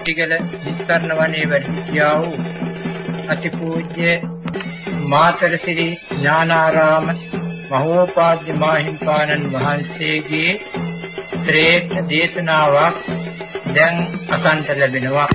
ටිකල නිස්සරණ වනයේ වැඩ සිටියා වූ අතිපූජ්‍ය මාතරසිරි ඥානාරාම මහෝපාද්‍ය මාහිම්පාණන් වහන්සේගේ ශ්‍රේෂ්ඨ දේශනාවක් දැන් අසන්ට ලැබෙනවා.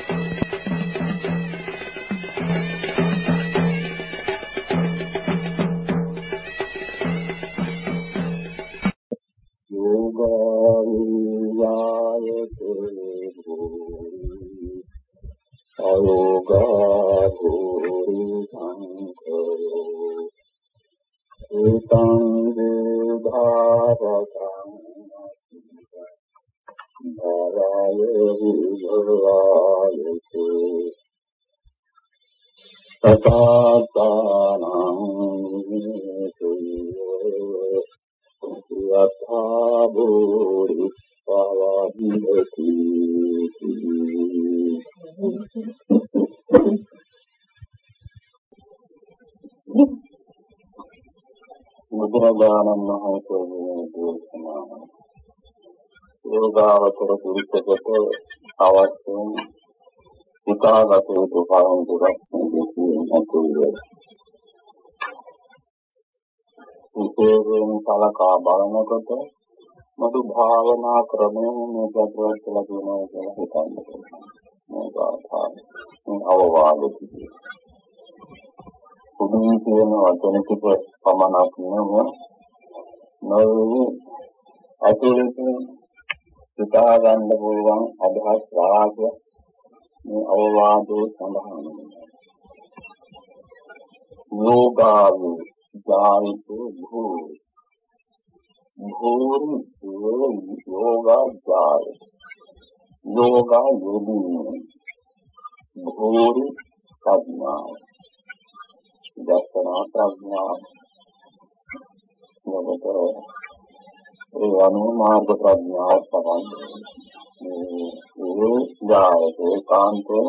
යෝගාවචර පුරුෂකට අවශ්‍යම හිතාගත යුතු කරුණු ටිකක් දෙකකින් විශේෂයෙන් සලකා බලනකොට මතු භාවනා ක්‍රමයෙන් මේ පැත්තට කියලා කියනවා කියලා හිතන්න පුළුවන්. මේ ගාථා මේ අවවාද පිළිබඳව. පුදුම කියන වචන ටික පමණක් නෙවෙයි නොවේ ඇතුළත හිතා ගන්න පුළුවන් අදහස් රාගය මේ අවවාදයේ සඳහන් වෙනවා. යෝගාවු ජානිතු භූ භූරි යෝගා ජාය. යෝගා යෝගිනී භූරි ප්‍රඥා. දර්ශනා ප්‍රඥා. නමත ඒ අනුව මාර්ග ප්‍රඥාව තමයි මේ ජායතේ කාන්තේ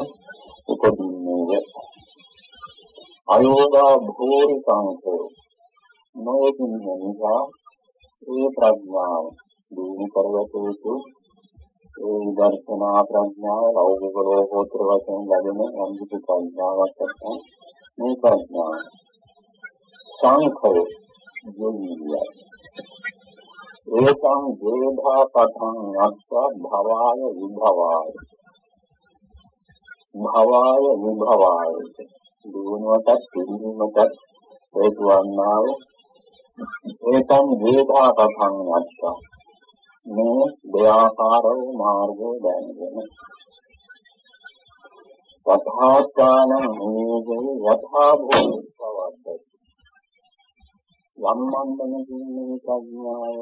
උපදින්නේ. අයෝගා භෝරි කාන්තේ නොයකින් නිසා ඒ ප්‍රඥාව දිනු කරගත යුතු ඒ දර්ශනා ප්‍රඥාව ලෞකික ලෝකෝත්තර වශයෙන් ලැබෙන අන්තිම ප්‍රඥාවක් තමයි මේ ප්‍රඥාව. සංඛය යෝගිය ඒකං වේධා පඨං අස්ස භවාය විභවාය. භවාය විභවාය. දුනවට පිළිමකට හේතු වන්නා වූ ඒකං වේධා පඨං අස්ස මේ දෙආකාරව මාර්ගය දැනගෙන යථාස්ථාන නියෝගෝ යථා භූතවද්ද යම්මන්දන කියන්නේ ප්‍රඥාව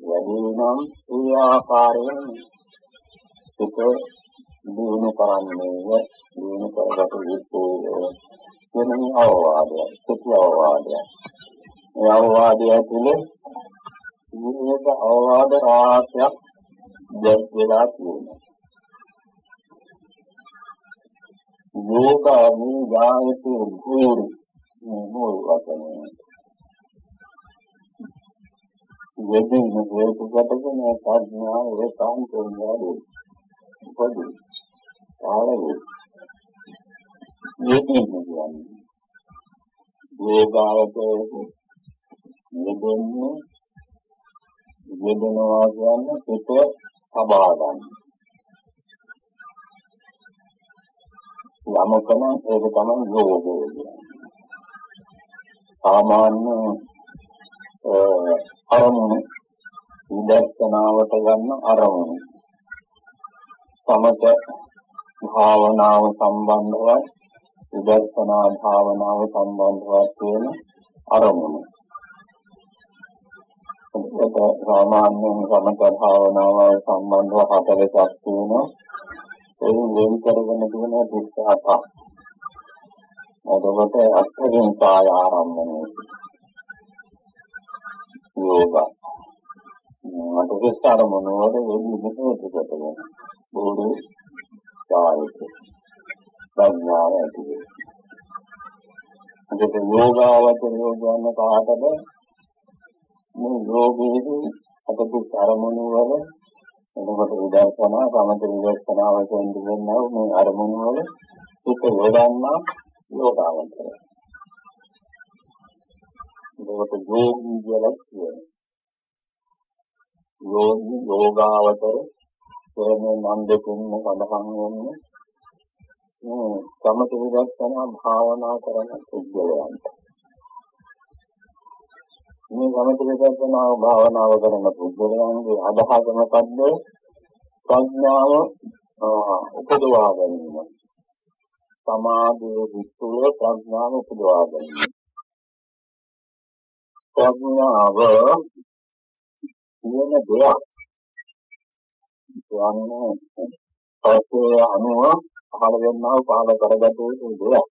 වැඩි නම් ඒ ආකාරයෙන් සුඛ දිනු කරන්නේ දිනු කරගත යුත්තේ වෙනම අවවාදය සුඛ අවවාදය මේ අවවාදය තුළ මේක අවවාද රාශියක් දැක් වෙලා තියෙනවා යෝගාමි යායති භූරි මොන වචනේ යෙදෙන හේතුගතකම ප්‍රඥාව ඒකාන්තයෙන් වැඩි පොදු ආලේ යෙදෙන කියන්නේ යෝගාවතේ යෙදෙන්නේ යෙදෙනවා කියන්නේ පිට සබා ගන්න යමකම ඒක තමයි යෝගය කියන්නේ. සාමාන්‍ය අරමුණ විදර්ශනාවට ගන්න අරමුණ. සමත භාවනාව සම්බන්ධව විදර්ශනා භාවනාව සම්බන්ධව තියෙන අරමුණ. ඒක සාමාන්‍යයෙන් සමත භාවනාව සම්බන්ධව හතරක් තියෙනවා. ඒ වෙන කරගෙන තියෙන දුක්ඛ එතකොට අත්යෙන් කාය ආරම්භණය යෝග මට විස්තර මොනවද? වෙන්නේ මොකද බෝධි කායික ප්‍රඥාව ඇති ඒකේ යෝගාවචර යෝගයන් කාටද? මේ යෝගීදී අපේ අරමුණු වල එතකොට විදර්ශනා සමථ විදර්ශනා වශයෙන් දෙන්නා මේ අරමුණු වල එක යොදන්නා යෝගාවචරය. ඒකට යෝගී කියලා කියනවා. යෝගී යෝගාවචර කියන්නේ නම් දෙකින්ම සඳහන් වෙන්නේ මේ සමථ විදර්ශනා භාවනා කරන පුද්ගලයන්ට. මේ සමථ විදර්ශනා භාවනාව කරන පුද්ගලයන්ගේ අදහස මොකද්ද? ප්‍රඥාව උපදවා ගැනීම. සමාධියේ විස්තුල ප්‍රඥාව උපදවා ගැනීම. ප්‍රඥාව කියන දෙයක්. කියන්නේ පස්සේ අනුව පහළ වෙනව පහළ කරගත යුතු දෙයක්.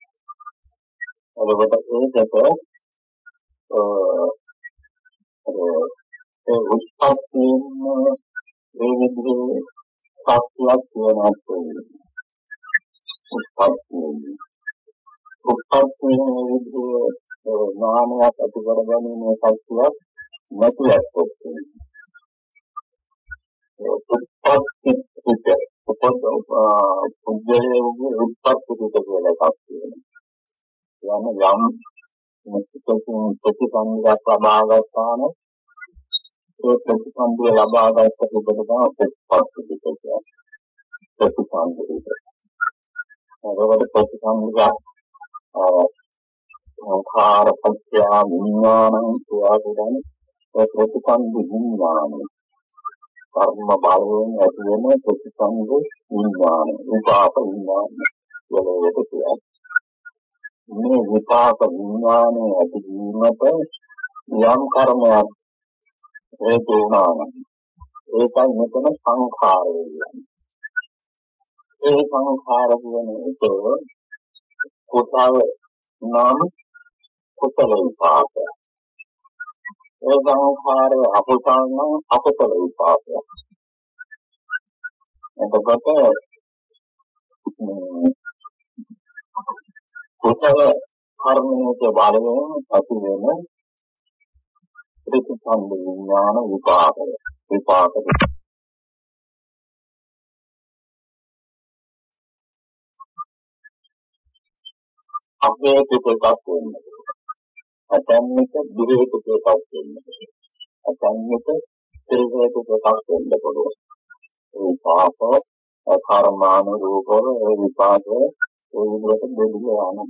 එතකොට ඒකට ඒ උත්පත්තියෙන් ඒ විදිහේ සත්‍යයක් කියනවා කියන්නේ. උත්පත්තියෙන් උත්පත්තියෙන් විදිහේ නාමයක් ඇති කර ගැනීම සත්‍යයක් නැතිවක් කොටන්නේ. උත්පත්ති පිට උපද පුද්ගලයේ උත්පත්ති පිට කියලා එකක් තියෙනවා. යම් යම් ප්‍රතිසංගයක් ලබා ගන්නාම ඒ ප්‍රතිසංගය ලබා ගන්න පිටට තමයි උත්පත්ති පිට කියන්නේ. ප්‍රතිසංගය. ඒකට ප්‍රතිසංගයක් සංඛාර පත්‍ය විඥානං කියලා කියන්නේ ඒ ප්‍රතිසංග විඥානයි. කර්ම බලයෙන් ඇති වෙන ප්‍රතිසංග විඥාන විපාක විඥාන කියලා ඒක කියන්නේ. මේ විපාක විඥානයේ ඇතිවීමට යම් කර්මයක් හේතු වුණා නම් ඒකයි මෙතන සංඛාරය කියන්නේ. ඒ සංඛාර කියන එක කුසල නම් කුසල විපාකය. ඒ සංඛාරය අකුසල නම් අකුසල විපාකය. එතකොට කුසල කර්මයේ බලයෙන් ඇති වෙන ප්‍රතිසන්ද විඥාන විපාකය. විපාක අපේ පිටකක් වෙන්නේ. අතන්නක දුරේකකක් වෙන්නේ. අතන්නක ත්‍රිවේකකක් වෙන්න පුළුවන්. ඒ පාප කර්මානුරූපව ඒ විපාක ඒ විදිහට දෙවියන් යනවා.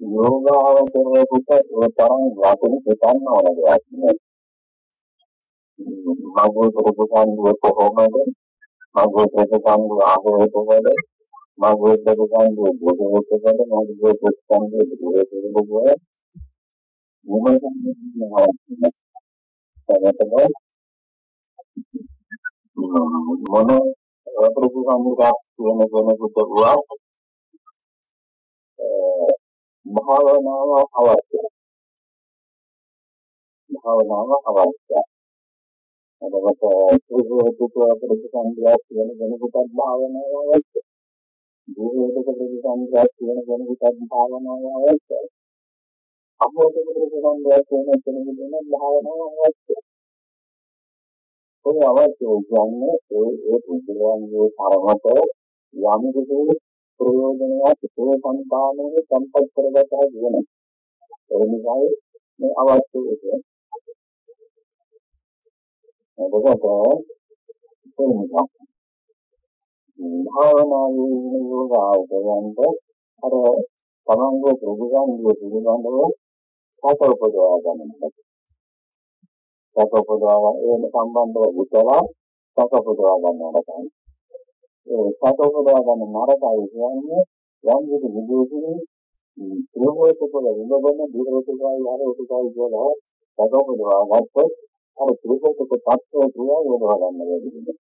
යෝගාවචරයට ඒ තරම් වටින හිතන්න ඕන දෙයක් නෙවෙයි. මගේ ප්‍රතිසංගය කොහොමද? මගේ ප්‍රතිසංගය ආවේ කොහොමද? මගේ ප්‍රතිසංගය බොහෝ කොහොමද? මගේ ප්‍රතිසංගය බොහෝ කොහොමද? මොන ප්‍රතිසංගයක් කියන කෙනෙකුට වුණා භාවනාව අවශ්‍යයි. භාවනාව අවශ්‍යයි. එතකොට සුභෝධිත ප්‍රතිසංග්‍රහ කියන කෙනෙකුට භාවනාව අවශ්‍යයි. දුරෝධක ප්‍රතිසංග්‍රහ කියන කෙනෙකුට භාවනාව අවශ්‍යයි. අභෝධක ප්‍රතිසංග්‍රහ කියන කෙනෙකුට භාවනාව අවශ්‍යයි. ඒ අවශ්‍ය කියන්නේ ඒ ඒ පුද්ගලයන්ගේ කර්මත යම් කිසි ප්‍රයෝජනයක් ඒ සම්පාදනයේ සම්පත් කරගත හැකි වෙනවා. ඒ නිසා මේ අවශ්‍ය වෙන්නේ. එතකොට එතනක භාවනාවේ යෝගාවදයන්ට අර තමන්ගේ ප්‍රතිගාමී පිළිබඳව සතපදවා ගන්නට. සතපදවා ඒ සම්බන්ධව විතර සතපදවා ගන්නට තමයි. ඒ සතෝපදවා ගන්න නරකයි කියන්නේ යම් කිසි විදේශිකේ ත්‍රිවෝතකවල විලබන දීර්ඝකයි ආරෝපකයි කියලා සතෝපදවා ගත්තොත් අර ත්‍රිවෝතක තත්ත්වය ක්‍රියා යොදවා ගන්න බැහැ.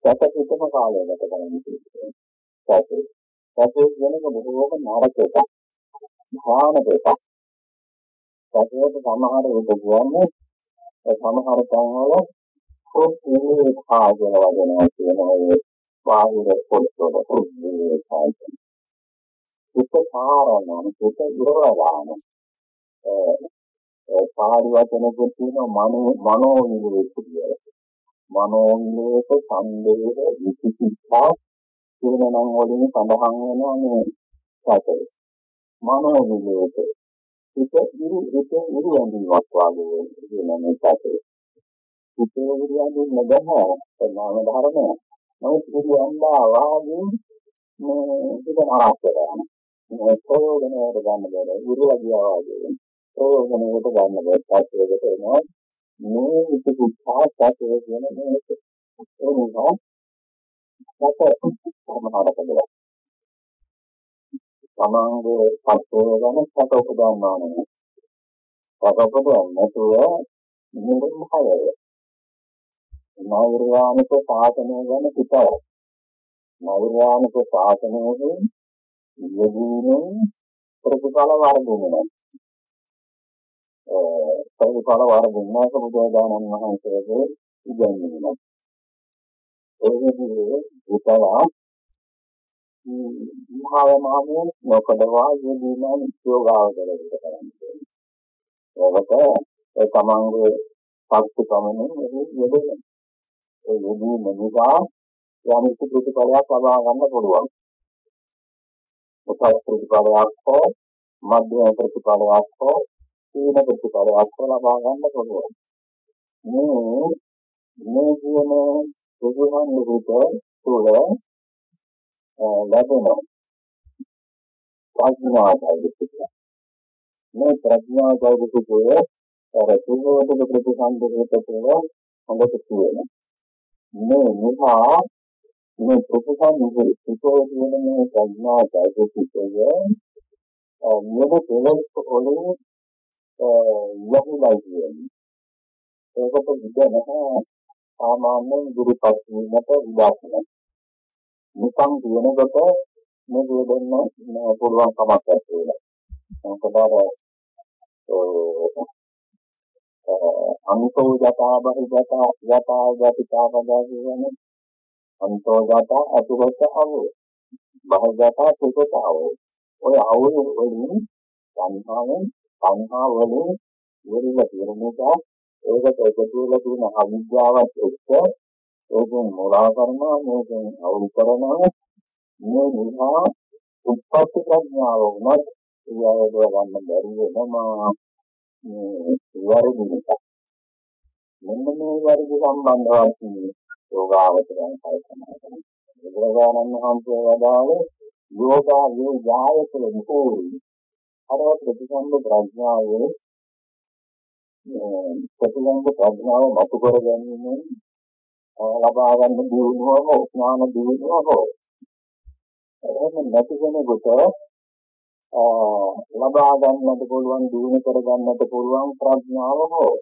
සතපිටම කාලය ගත කරන්නේ. සැපේ. සැපේ කියනක බොහෝම නරක එකක්. භාවනක එකක්. සැපේට සමහර විට කියන්නේ සමහර තැන්වල පොත්ේ භාගන වදනවා කියන ඔය බාහිර පොත්වල පුද්ගලයේ සායතන. උපකාරණ උප ඉරවදාන ඒ පාඩි වචනකුත් තියෙනවා මනෝ මනෝ විවේක කියලා. මනෝ විවේක සංදේහ විචිකිච්ඡා කියන නම් වලින් සඳහන් වෙනවා මේ සැපේ. මනෝ විවේක ඒක ඉරු ඒක ඉරු ඇඳීමක් වගේ කියන මේ සැපේ. ඉතේ විදියට නබහ ප්‍රමාණ ධර්මය. නමුත් ඉරු අන්දා වාගේ මේ ඒක ආශ්‍රයය. මේ ප්‍රයෝජනයට ගන්න බැහැ. ඉරු වදියා වගේ. ප්‍රයෝජනයට ගන්න බැහැ. සත්‍යයකට එනවා. මේ විචිකිච්ඡා සත්‍යය කියන මේ ඒ නිසා සත්‍ය සමහරකට තමන්ගේ පස්සේ ගැන සත උපදවනවා නෙමෙයි. සත උපදවන්නේ නැතුව නිරම හයය. නෛර්යානික සාසනය ගැන පිටව. නෛර්යානික සාසනයෙන් යෙදීමෙන් ප්‍රතිඵල වර්ධනය. ඒ ප්‍රතිඵල වර්ධනයක බුදුදානන් වහන්සේගේ ඉගැන්වීම. ඒ විදිහේ විතවා භාවනාවෙන් නොකඩවා යෙදීමෙන් යෝගාවදලට කරන්නේ. ඒකට ඒ තමන්ගේ ශක්ති ප්‍රමණය යෙදෙන. ඒ යෙදීම නිසා යම් ප්‍රතිපලයක් ලබා ගන්න පුළුවන්. උසස් ප්‍රතිපලයක් හෝ මධ්‍යම ප්‍රතිපලයක් හෝ සීන ප්‍රතිපලයක් හෝ ලබා ගන්න පුළුවන්. මේ මේ කියන සුදුහන් විදිහට තුළ ලැබෙනවා. ප්‍රඥාවයි මේ ප්‍රඥාවයි කියන්නේ අර සුභෝධක ප්‍රතිසන්දේකතේ හොඳට කියනවා. මේ නිසා මේ ප්‍රතිසන්දේ සුභෝ කියන මේ ප්‍රඥාවයි කියන්නේ නියම කෙලෙස් වලින් යහුලයි කියන්නේ. ඒකට විද නැහැ සාමාන්‍යයෙන් ගුරුපත් වීමට උදාහරණයක්. නිකන් කියනකොට මේ දේ දෙන්න පුළුවන් කමක් නැහැ. මොකද අර අන්තෝ යතා බහිගතා යතා යතිකා පදා කියන්නේ අන්තෝ යතා අතුරත අවෝ බහිගතා සුගත අවෝ ඔය අවෝ වලින් සංහාවෙන් සංහා වලින් ඉවරලා තියෙන නිසා ඒකට එකතු වෙලා තියෙන අවිද්‍යාවත් එක්ක ඒකෙන් මොලා කරනවා මේකෙන් අවුල් කරනවා මේ නිසා උත්පත්ති ප්‍රඥාව උනත් ඊයව ගන්න බැරි වෙනවා. මේ වරදි නිසා මෙන්න මේ වරදි සම්බන්ධවත් යෝගාවචරයන් කල්පනා කරනවා. බුදුරජාණන් වහන්සේ වදාළේ යෝගා යේ යායතල විකෝරි අර ප්‍රතිසම්බ ප්‍රඥාවේ ප්‍රතිසම්බ ප්‍රඥාව මතු කර ගැනීම ලබා ගන්න දියුණුවම ස්නාන දියුණුව හෝ එහෙම නැති කෙනෙකුට ලබා ගන්නට පුළුවන් දියුණු කර ගන්නට පුළුවන් ප්‍රඥාව හෝ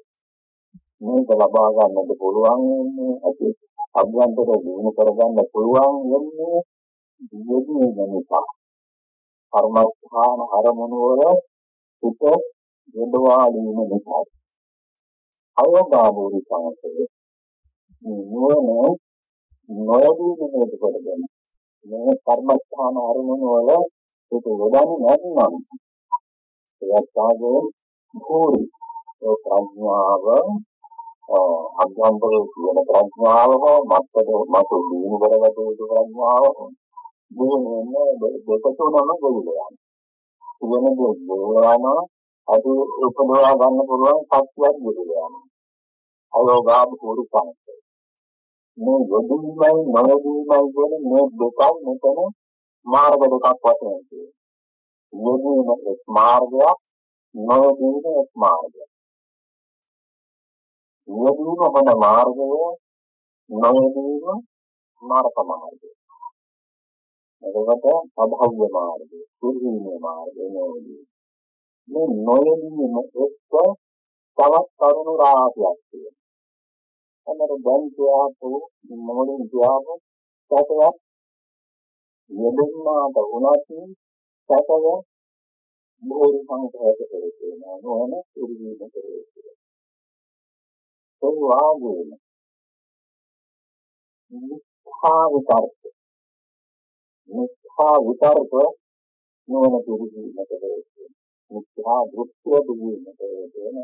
මේක ලබා ගන්නට පුළුවන් වෙන්නේ ඇති. අභ්‍යන්තර දියුණු කර ගන්න පුළුවන් වෙන්නේ දියුණුව නිසා කර්මස්ථාන අරමුණු වල සිත යොදවා ගැනීම නිසා අයෝගාභූරි සංකේතය නුවණ නොයදී මෙහෙට කරගෙන මේ කර්මස්ථාන අරමුණු වල ඒක යොදන්නේ නැත්නම් එයාගේ භූරි ඒ ප්‍රඥාව අභ්‍යන්තරයේ තියෙන ප්‍රඥාව හෝ මත්තද මත දිනු කරගත යුතු ප්‍රඥාව දිනුනේ දෙක තුනම ගොවිලා යනවා. කියන දේ ගොවිලා අද උපදවා ගන්න පුළුවන් ශක්තියක් ගොවිලා යනවා. අයෝගා භූරි සංකේත මේ යොදුන්මයි නොයොදුන්මයි කියන මේ දෙකයි මෙතන මාර්ග දෙකක් වශයෙන් තියෙනවා. යොදුන එක් මාර්ගයක් නොයොදුන එක් මාර්ගයක්. යොදුන හොඳ මාර්ගය නොයොදුන මාර්ග මාර්ගය. එතකොට අභව්‍ය මාර්ගය, කුරුණේ මාර්ගය නෝදී. මේ නොයොදුන එක්ක තවත් කරුණු රාශියක් තියෙනවා. අමර දැන් කියපු මොළෙන් කියපු සතයක් යෙදුනාට වුණත් සැකව බොහෝ සංකේත කරේ නෝන ඉරිදීම කරේ ඒ වාගේම මිත්‍යා විතර්ක මිත්‍යා විතර්ක නෝන ඉරිදීම කරේ මිත්‍යා දෘෂ්ටිය දුන්නට වෙන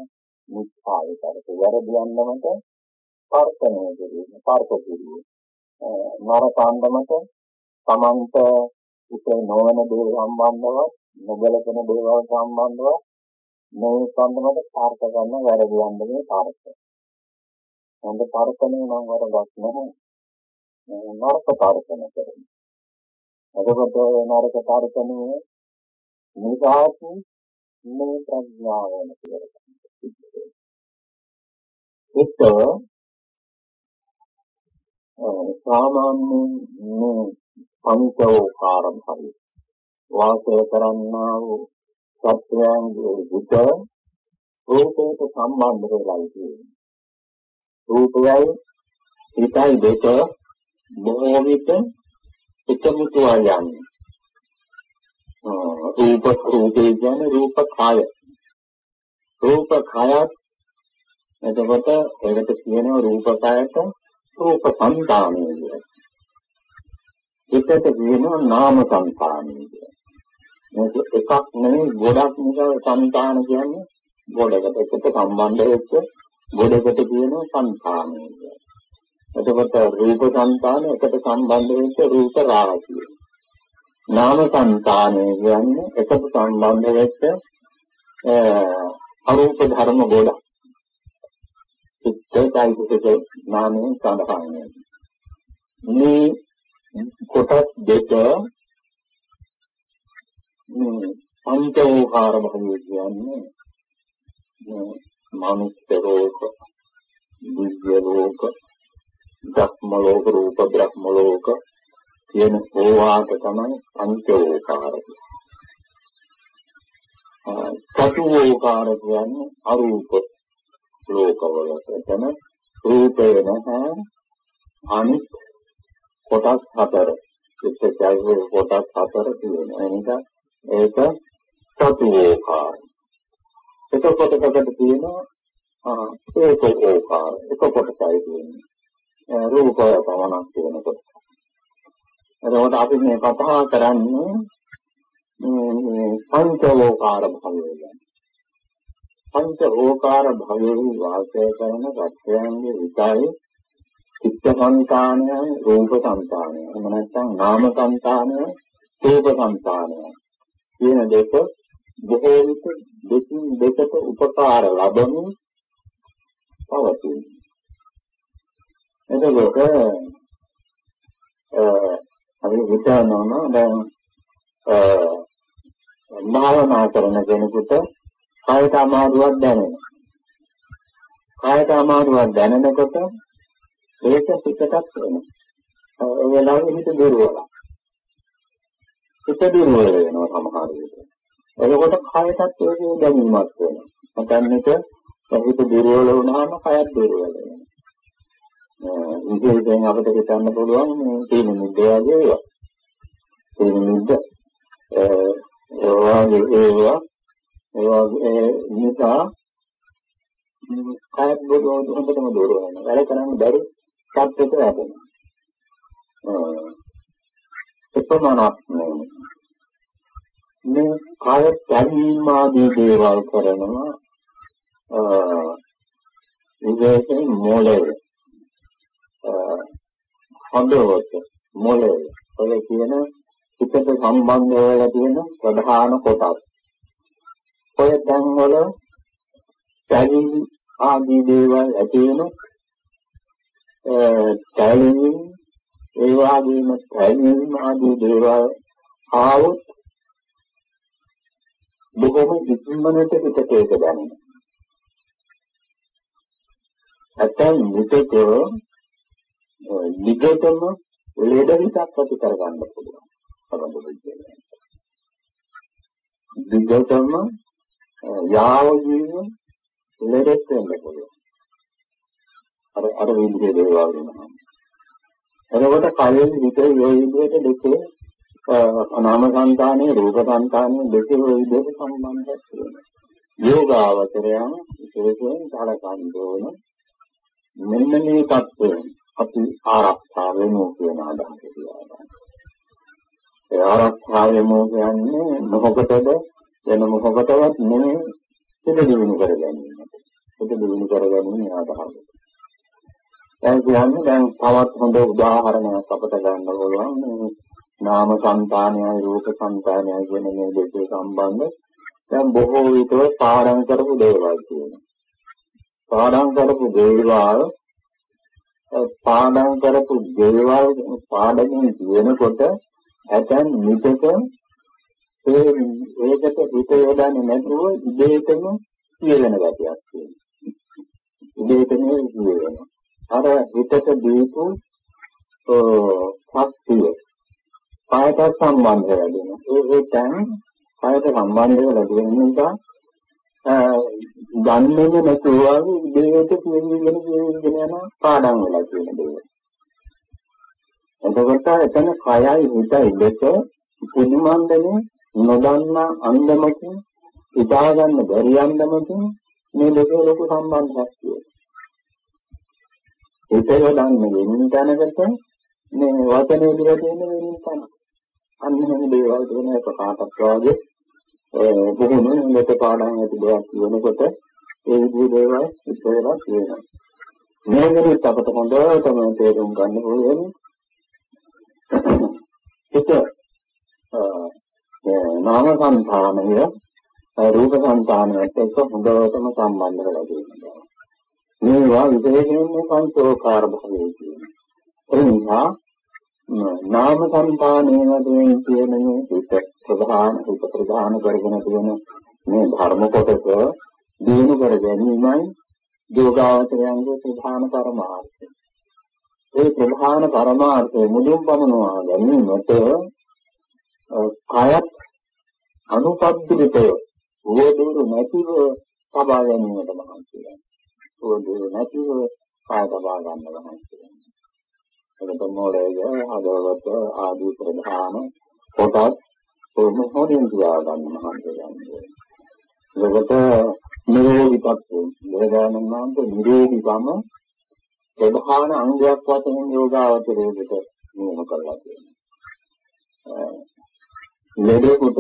මිත්‍යා විතර්ක වැරදි යන්නමත තර්කණය කිරීම තර්ක කිරීම නරකාණ්ඩමත තමන්ට උත නොවන දේ සම්බන්ධව නොබලකන දේවල් සම්බන්ධව මේ සම්බන්ධව තර්ක කරන වැරදි යන්නේ තර්ක. හොඳ තර්කනේ නම් වරදක් නැහැ. නරක තර්කන කරන්නේ. එතකොට නරක තර්කනේ නිදාසි මේ ප්‍රඥාව වෙන කියලා. ඒක සාමාන්‍යයෙන් මේ පංචෝකාරම් හරි වාසය කරන්නා වූ සත්‍යයන්ගේ විත රූපයට සම්බන්ධ වෙලා තියෙනවා. රූපයයි හිතයි දෙක බොහෝ විට එකමුතුවා යන්නේ. රූප රූපේ කියන්නේ රූප කාය. රූප කායත් එතකොට ඒකට කියනවා රූප කායට රූප සංකාණය කියලා. එකට කියනවා නාම සංකාණය කියලා. මේක එකක් නෙවෙයි ගොඩක් නිසා සංකාණ කියන්නේ ගොඩකට එකට සම්බන්ධ වෙච්ච ගොඩකට කියනවා සංකාණය කියලා. එතකොට රූප සංකාණ එකට සම්බන්ධ වෙච්ච රූප රාශිය. නාම සංකාණය කියන්නේ එකට සම්බන්ධ වෙච්ච අරූප ධර්ම ගොඩක්. චිත්තයිසික නාමයෙන් සඳහන් මේ කොටස් දෙක මේ පංචෝහාර භවය කියන්නේ මානුෂ්‍ය ලෝක, දිව්‍ය ලෝක, ධක්ම ලෝක, රූප ධක්ම ලෝක කියන ඕවාට තමයි පංචෝහාර චතුෝහාර කියන්නේ අරූප ලෝකවල එතන රූපය නැහැ. අනිත් කොටස් හතර චිත්තචෛතසික කොටස් හතර තියෙනවා. එනික ඒක සතුෝකාර එක කොටසකට තියෙනවා ඒක ඕකාර එක කොටසයි තියෙන්නේ. රූපය පමණක් තියෙනකොට එතකොට අපි මේ කතා කරන්නේ මේ පංචෝකාර භවය ගැන. පංච ඕකාර භවයේ වාසය කරන සත්‍යයන්ගේ විතරයි චිත්ත සංකාණය රූප සංකාණය එහෙම නැත්නම් නාම සංකාණය රූප සංකාණය කියන දෙක බොහෝ විට දෙකින් දෙකට උපකාර ලැබෙමින් පවතී එතකොට අපි හිතනවා දැන් භාවනා කරන කෙනෙකුට කායට අමාරුවක් දැනෙනවා. කායට අමාරුවක් දැනෙනකොට ඒක පිටටත් වෙනවා. ඒ වෙලාවේ හිත දුර්වලයි. හිත දුර්වල වෙනවා සමහර විට. එතකොට කායටත් ඒකේ දැනීමක් වෙනවා. නැත්නම් හිත දුර්වල වුණාම කායත් දුර්වල වෙනවා. විශේෂයෙන් අපිට හිතන්න පුළුවන් මේ තීන මුද්දේ වගේ ඒවා. තීන මුද්ද ඒ වගේ ඒවා ඒ වගේ නිසා කායත් බොහෝ හොඳටම දුර වෙනවා. වැඩ කරන්න බැරි සත්‍යයට වැටෙනවා. එපමණක් නෙවෙයි. මේ කාය පරිණීම ආදී දේවල් කරනවා විශේෂයෙන් මොළේ හොඳවට මොළේ ඔය කියන හිතට සම්බන්ධ වෙලා තියෙන ප්‍රධාන කොටස් ඔය තැන් වල ශරීර ආදී දේවල් ඇති වෙන තැලීම් ඒ වගේම තැලීම් ආදී දේවල් ආවොත් බොහොම ඉක්මනට පිටට ඒක දැනෙනවා. ඇතැම් විටක නිගතම ලෙඩ විසක් ඇති කරගන්න පුළුවන්. අපරබුද කියන්නේ. විගතම යාව ජීව ලෙඩෙක් වෙන්න පුළුවන්. අර අර විදිහේ දේවල් වෙනවා. එතකොට කලින් හිතේ මේ විදිහට දෙකේ නාම සංතානේ රූප සංතානේ දෙකේ විදිහට සම්බන්ධයක් තියෙනවා. යෝගාවචරයන් විශේෂයෙන් සලකන්න ඕන මෙන්න මේ தත්ත්වය අපි ආරක්ෂා වෙනු කියන අදහස තියාගන්න. ඒ ආරක්ෂා වෙනු කියන්නේ මොකකටද වෙන මොකකටවත් නෙමෙයි සිත දිනු කර ගැනීමට. සිත දිනු කර ගැනීම අදහස. දැන් කියන්නේ දැන් තවත් හොඳ උදාහරණයක් අපිට ගන්න පුළුවන් නාම සංතානයයි රූප සංතානයයි කියන මේ දෙකේ සම්බන්ධ දැන් බොහෝ විට පාඩම් කරපු දේවල් තියෙනවා. පාඩම් කරපු දේවල් පාඩම් කරපු දේවල් පාඩමින් කියනකොට ඇතන් විටක ඒ ඒකට හිත යොදන්නේ නැතුව ඉබේටම කියවෙන ගැටියක් තියෙනවා. ඉබේටම කියවෙනවා. අර හිතට දීපු ශක්තිය කායට සම්බන්ධ වෙලා ඒ ඒ තැන් කායට සම්බන්ධ වෙලා තියෙන නිසා ගන්නෙම නැතුව ඉබේට කියවිගෙන කියවිගෙන යන පාඩම් වෙලා තියෙන දේවල්. එතකොට එතන කයයි හිතයි දෙක පුදුමන්දනේ නොදන්නා අන්දමකින් හිතා ගන්න බැරි අන්දමකින් මේ දෙකේ ලොකු සම්බන්ධයක් තියෙනවා. හිතේ දන්නේ වෙනින් තැනකට මේ වචනේ දිලා තියෙන වෙනින් තැන. අන්න එහෙම දේවල් කියන එක කාටත් වාගේ බොහොම මෙත පාඩම් ඇති දෙයක් කියනකොට ඒ විදිහේ දේවල් ඉස්සරහට තියෙනවා. මේකෙත් අපට හොඳටම තේරුම් ගන්න ඕනේ. ඒක නාම සංධානය රූප සංධානයට එක්ක හොඳටම සම්බන්ධ වෙලා තියෙනවා. මේවා විශේෂයෙන්ම පංචෝකාර භාවයේ තියෙනවා. ඒ නිසා නාම සංධානයේ වශයෙන් කියන මේ හිත ප්‍රධාන හිත ප්‍රධාන කරගෙන තියෙන මේ ධර්ම කොටස දිනු කර ගැනීමයි යෝගාවචරයන්ගේ ප්‍රධාන පරමාර්ථය. ඒ ප්‍රධාන පරමාර්ථය මුලින් පමනවා ගැනීමට කයත් අනුපද්දිතය වෝදුරු නැතිව සබා ගැනීමට මහන්සි වෙනවා. වෝදුරු නැතිව කය සබා ගන්න මහන්සි වෙනවා. එතකොට මොළය හදවත ආදී ප්‍රධාන කොටස් කොහොම හොරින් තියා ගන්න මහන්සි වෙනවා. එතකොට නිරෝධිපත් වේදානන්නාන්ත නිරෝධිකම ප්‍රධාන අංගයක් වශයෙන් යෝගාවචරයේකට නියම කරලා තියෙනවා. ලෙඩෙකුට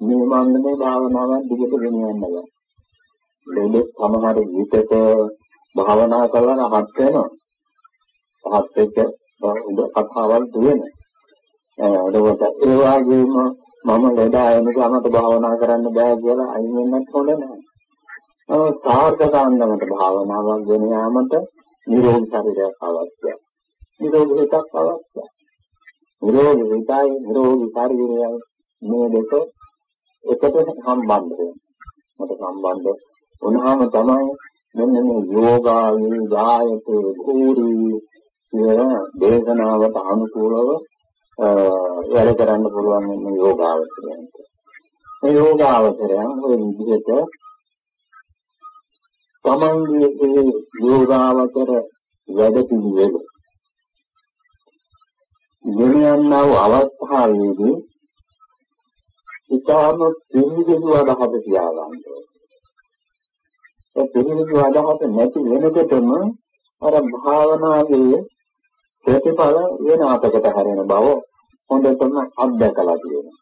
මේ මන්දමේ භාවනාවක් දිගට ගෙනියන්න බෑ. ලෙඩෙක් සමහර විටක භාවනා කරලා රහත් වෙනවා. රහත් වෙච්ච උඹ කතාවල් දුවන. එතකොට ඒ වගේම මම ලෙඩා එනකමට භාවනා කරන්න බෑ කියලා අයින් වෙන්නත් හොඳ නැහැ. ඒ සාර්ථක අන්දමට භාවනාවක් ගෙන යාමට නිරෝගී ශරීරයක් අවශ්‍යයි. නිරෝගී හිතක් අවශ්‍යයි. නිරෝගී හිතයි නිරෝගී ශරීරයයි මේ දෙක එකට සම්බන්ධ වෙනවා. මට සම්බන්ධ වුණාම තමයි මෙන්න මේ යෝගා විදායතේ භූරි කියන දේශනාවට අනුකූලව වැඩ කරන්න පුළුවන් මේ යෝගාවචරයන්ට. මේ යෝගාවචරයන් ඔය විදිහට තමන්ගේ ඒ යෝගාවචර වැඩ පිළිවෙල ගෙනියන්නා වූ අවස්ථාවේදී ඉතාම පිළිවිදු අදහස තියාගන්න ඒ පිළිවිදු අදහස නැති වෙනකොටම අර භාවනාවේ ප්‍රතිඵල වෙන අතකට හැරෙන බව හොඳටම අත්දැකලා තියෙනවා.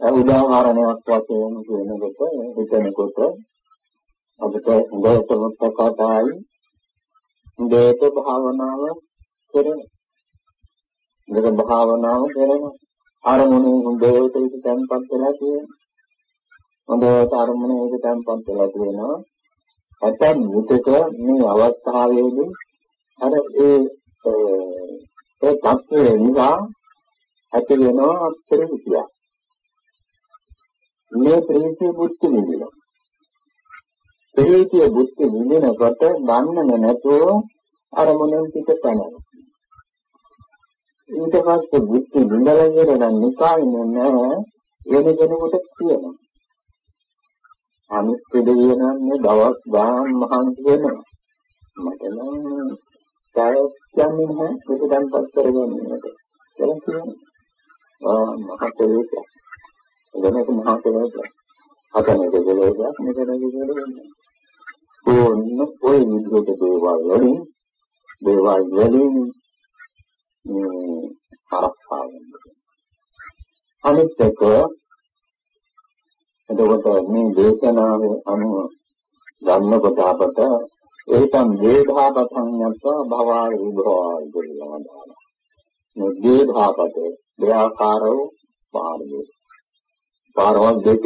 ඒ උදාහරණයක් වශයෙන් කියනකොට හිතනකොට අපිට හොඳටම ප්‍රකටයි හොඳට භාවනාව කරන. මේක භාවනාව කරන අරමුණේ හොඳට ඒක තැන්පත් වෙලා තියෙනවා. හොඳට අරමුණේ ඒක තැන්පත් වෙලා තියෙනවා. ඇතැම් විටක මේ අවස්ථාවේදී අර ඒ ඒ තත්ත්වය නිසා ඇති වෙනවා ප්‍රතික්‍රියා. මේ ප්‍රතික්‍රියා බුද්ධ විදිනවා. ප්‍රීතිය බුද්ධ විඳිනකොට ගන්නම නැතුව අරමුණෙන් පිට පැනනවා. ඊට පස්සේ බුද්ධ විඳලා ඉවරනම් නිකායිනේ නැහැ වෙන කෙනෙකුට කියනවා. අනිත් දෙවියන්ගේ දවස් ගාන මහන්සි වෙනවා. මට නම් කායක් කියන්නේ නැහැ පිටදන්පත් කරගන්නට. කියලා කියනවා. ආ මහතේක. එදෙනක මහතේක. අතනක දෙලෝකයක් මෙතන දෙලෝකයක්. ඕන්න ඔය විදිහට දේවල් වලින් දේවල් වලින් මේ ආරක්ෂා වෙනවා. අනිත් එක එතකොට මේ දේශනාවේ අනුව ගන්නකොට අපට ඒකම් වේදාපතං යත්ත භවය විභවය කියලා දානවා. මේ වේදාපත දෙආකාරව පාරේ. පාරවල් දෙක.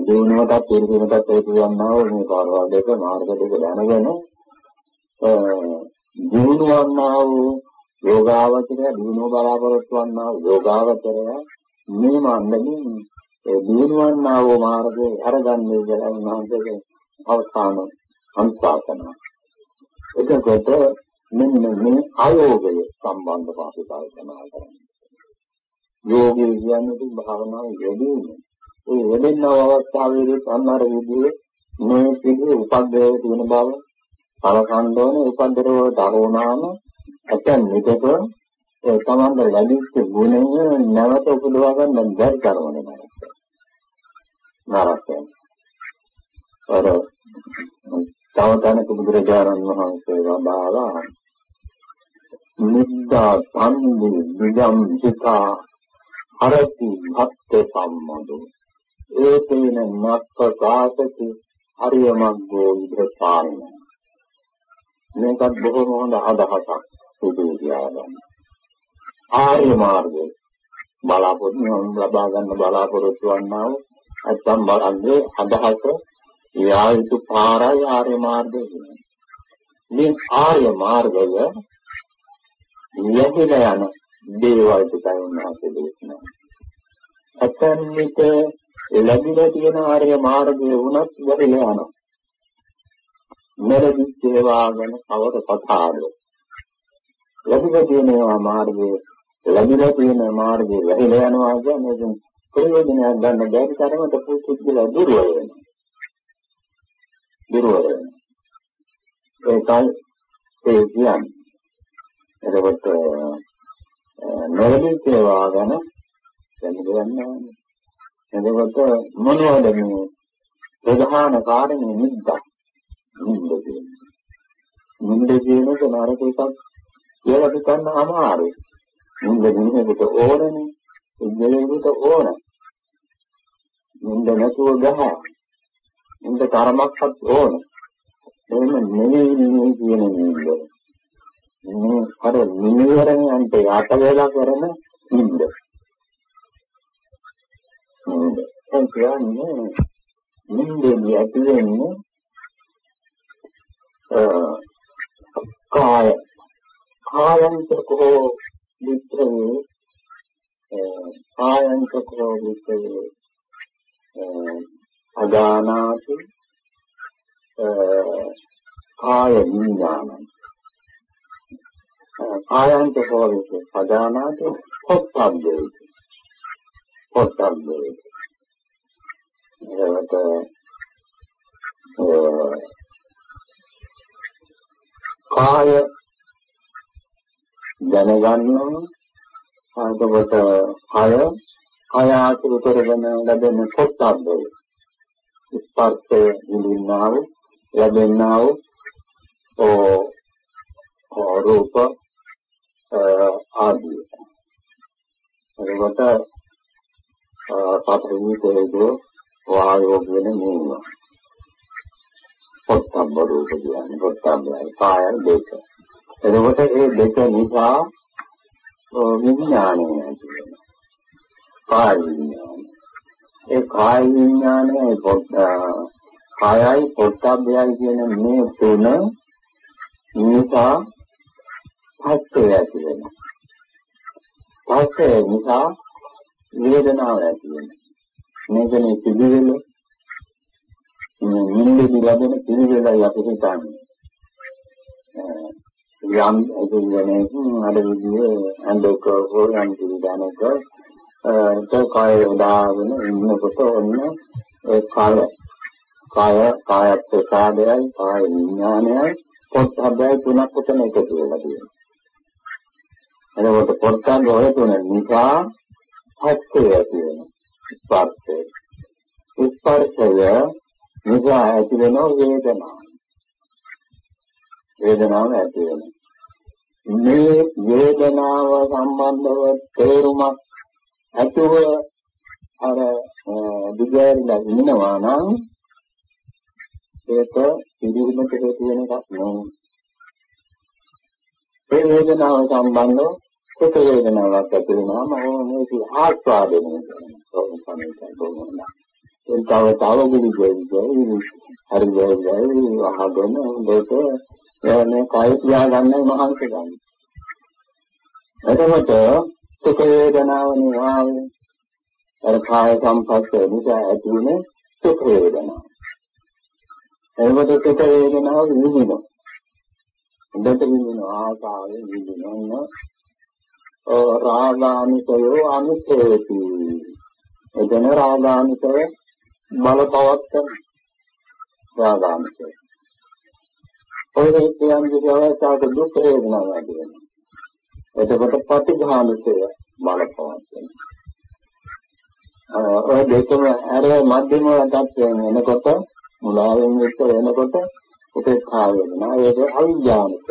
දිනුවටත් පිළිගන්නටත් ඒ කියනවා මේ පාරවල් දෙක මාර්ග දෙක දැනගෙන දිනුවන්නා වූ යෝගාවචරය දිනුව බලාපොරොත්තු වන්නා වූ යෝගාවචරය මේ මණ්ඩලින් ඒ දිනුවන්නා වූ මාර්ගයේ අරගන්නේ කියලා උන්වහන්සේගේ අවසාන අනුශාසනා. එතකොට මෙන්න මේ ආයෝගය සම්බන්ධව අපි කල්පනා කරනවා. යෝගී කියන්නේ භාවනාව යෙදීම. ඒ යෙදෙන අවස්ථාවේදී සම්මාර විදිහේ මේ පිළි උපද්දේ තියෙන බව කලකණ්ඩෝන උපද්දරව දරුණාම ඇතන් විටක ඒ තමන්ගේ ලැබිච්ච ගුණය නැවත උපදවා ගන්න බැරි කරන නරක. නරක. අර තව තැනක බුදුරජාණන් වහන්සේ වදාළා නිද්දා සම්මි විජම් සිතා හරති භක්ත සම්මදු. ඒතේන නක්ක කාසති අරිය මග්ගෝ විදපාන මේකත් බොහොම හොඳ අදහසක් සුදු කියලා ආර්ය මාර්ගය බලාපොරොත්තු ලබා ගන්න බලාපොරොත්තු වන්නා වූ නැත්නම් බලන්නේ අදහස යා යුතු පාරයි ආර්ය මාර්ගය කියන්නේ. මේ ආර්ය මාර්ගය යැදෙන යන දේවල් ටිකයි උන්වහන්සේ දේශනා. අතන් විට ලැබිලා තියෙන ආර්ය මාර්ගය වුණත් වැරෙලා යනවා. මෙලදී සේවා ගැන කවර කතාවද? ලැබිලා තියෙන මාර්ගයේ ලැබිලා තියෙන මාර්ගයේ වැරෙලා යනවා කියන්නේ ප්‍රයෝජනයක් ගන්න බැරි තරමට පුදුජල දුර්වල වෙනවා. දුර්වල වෙනවා. ඒකයි ඒ කියන්නේ. එතකොට නොලැබී සේවා ගැන දැන් කියන්න එතකොට මොනවද මේ ප්‍රධාන කාරණේ නිද්දා නිද්ද කියන්නේ. නිද්ද කියනක නරක එකක් කියලා හිතන්න අමාරුයි. නිද්ද දිනෙකට ඕනනේ. ඉන්ද්‍රියෙකට ඕන. නිද්ද නැතුව ගහ. නිද්ද කර්මක්වත් ඕන. එහෙම නෙවෙයි නෙවෙයි කියන නිද්ද. මේ අර නිවරණයන්ට යට වෙලා කරන නිද්ද. ඒ කියන්නේ නින්දේ ඇති වෙන්නේ කාය කායන්තකෝ විත්‍රේ කායන්තකෝ විත්‍රේ අදානාති කාය විඥානං කායන්තකෝ විත්‍රේ අදානාති පොත්පත්දේ පොත්පත්දේ එතකොට කාය දැනගන්නවා. එතකොට කය කය ආශ්‍රිත කරගෙන ලැබෙන පොත්බ්බය ස්පර්ශය විඳින්නා වූ ලැබෙන්නා වූ ඕ රූප ආදී එතකොට පතරී තේජෝ වායෝ කියන මේවා පොත්බ්බ රූප කියන්නේ පොත්බ්බයි කාය දෙක එතකොට ඒ දෙක නිසා විඥානය ඇති වෙනවා. කාය විඥානය. ඒ කාය විඥානය පොත් කායයි පොත්බ්බයයි කියන මේ තුන නිසා පස්සේ ඇති වෙනවා. පස්සේ නිසා වේදනාව ඇති වෙනවා. මේකනේ පිළිවෙල මේ නිින්දේ ලැබෙන පිළිවෙලයි අපි හිතන්නේ. යම් එදිනෙකින් අර විදිහේ අන්දක හෝ යම් පිළිදානක ඒකයි උදාගෙන ඉන්නකොට ඔන්න ඒ කාය කාය කායත් ප්‍රසාදයයි කාය විඥානයයි පොත්හබ්බයි තුනක් උතන එකතු වෙලා තියෙනවා එතකොට පොට්ටංග ඔය තුන නිසා හත්ය ඇති වෙනවා. ස්පර්ශය. ස්පර්ශය නිසා ඇති වෙන වේදනාව. වේදනාව ඇති වෙනවා. මේ වේදනාව සම්බන්ධව තේරුමක් ඇතුව අර දිගෑරිලා ඉන්නවා නම් ඒක පිළිගන්නට හේතු වෙන එකක් නෙවෙයි. ඒ වේදනාව සම්බන්ධව කුත වේදනාවක් ඇති වෙනවා මම මේක ආස්වාදනය කරනවා කොහොමද තව තව ගිහින් හරි ගිහින් අහගෙන දෙක මේ කය තියාගන්නයි මහන්සි ගන්න. එතකොට සුඛ වේදනාව නිවාවේ අර කාය සම්පස්ස නිසා ඇති වෙන සුඛ වේදනාව. එතකොට සුඛ වේදනාව නිදිනවා. හොඳට විඳින ආසාවෙන් විඳිනවන්න රාගානිකයෝ අනුසේති. එතන රාගානිකය බලපවත්තන රාගානිකය ඔය කියන්නේ අවස්ථාවක දුක් වේදනාවක් ඇති වෙනවා. එතකොට ප්‍රතිඝානිකය බලපවත්තන ඔය දෙකම අර මධ්‍යම තත්ත්වයෙන් එනකොට මුලාවෙන් එක්ක එනකොට උපේක්ෂා වේදනා ඒක අවිඥානික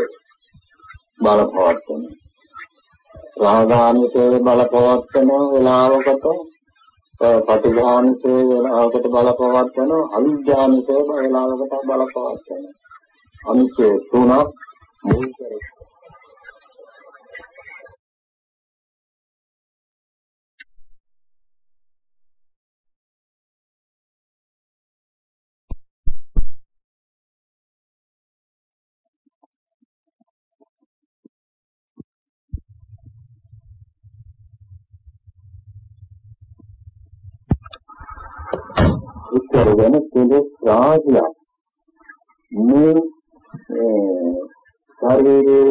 බලපවත්තන රාගානිකේ බලපවත්තන වෙලාවකට පටිඝානිකේ වෙලාවකට බලපවත්තන අවිඥානිකේ වෙලාවකට බලපවත්තන අනිත්‍ය තුනක් මුල් කරගෙන කරගෙන කෙලෙස් රාජ්‍යයක් මේ ශරීරයේ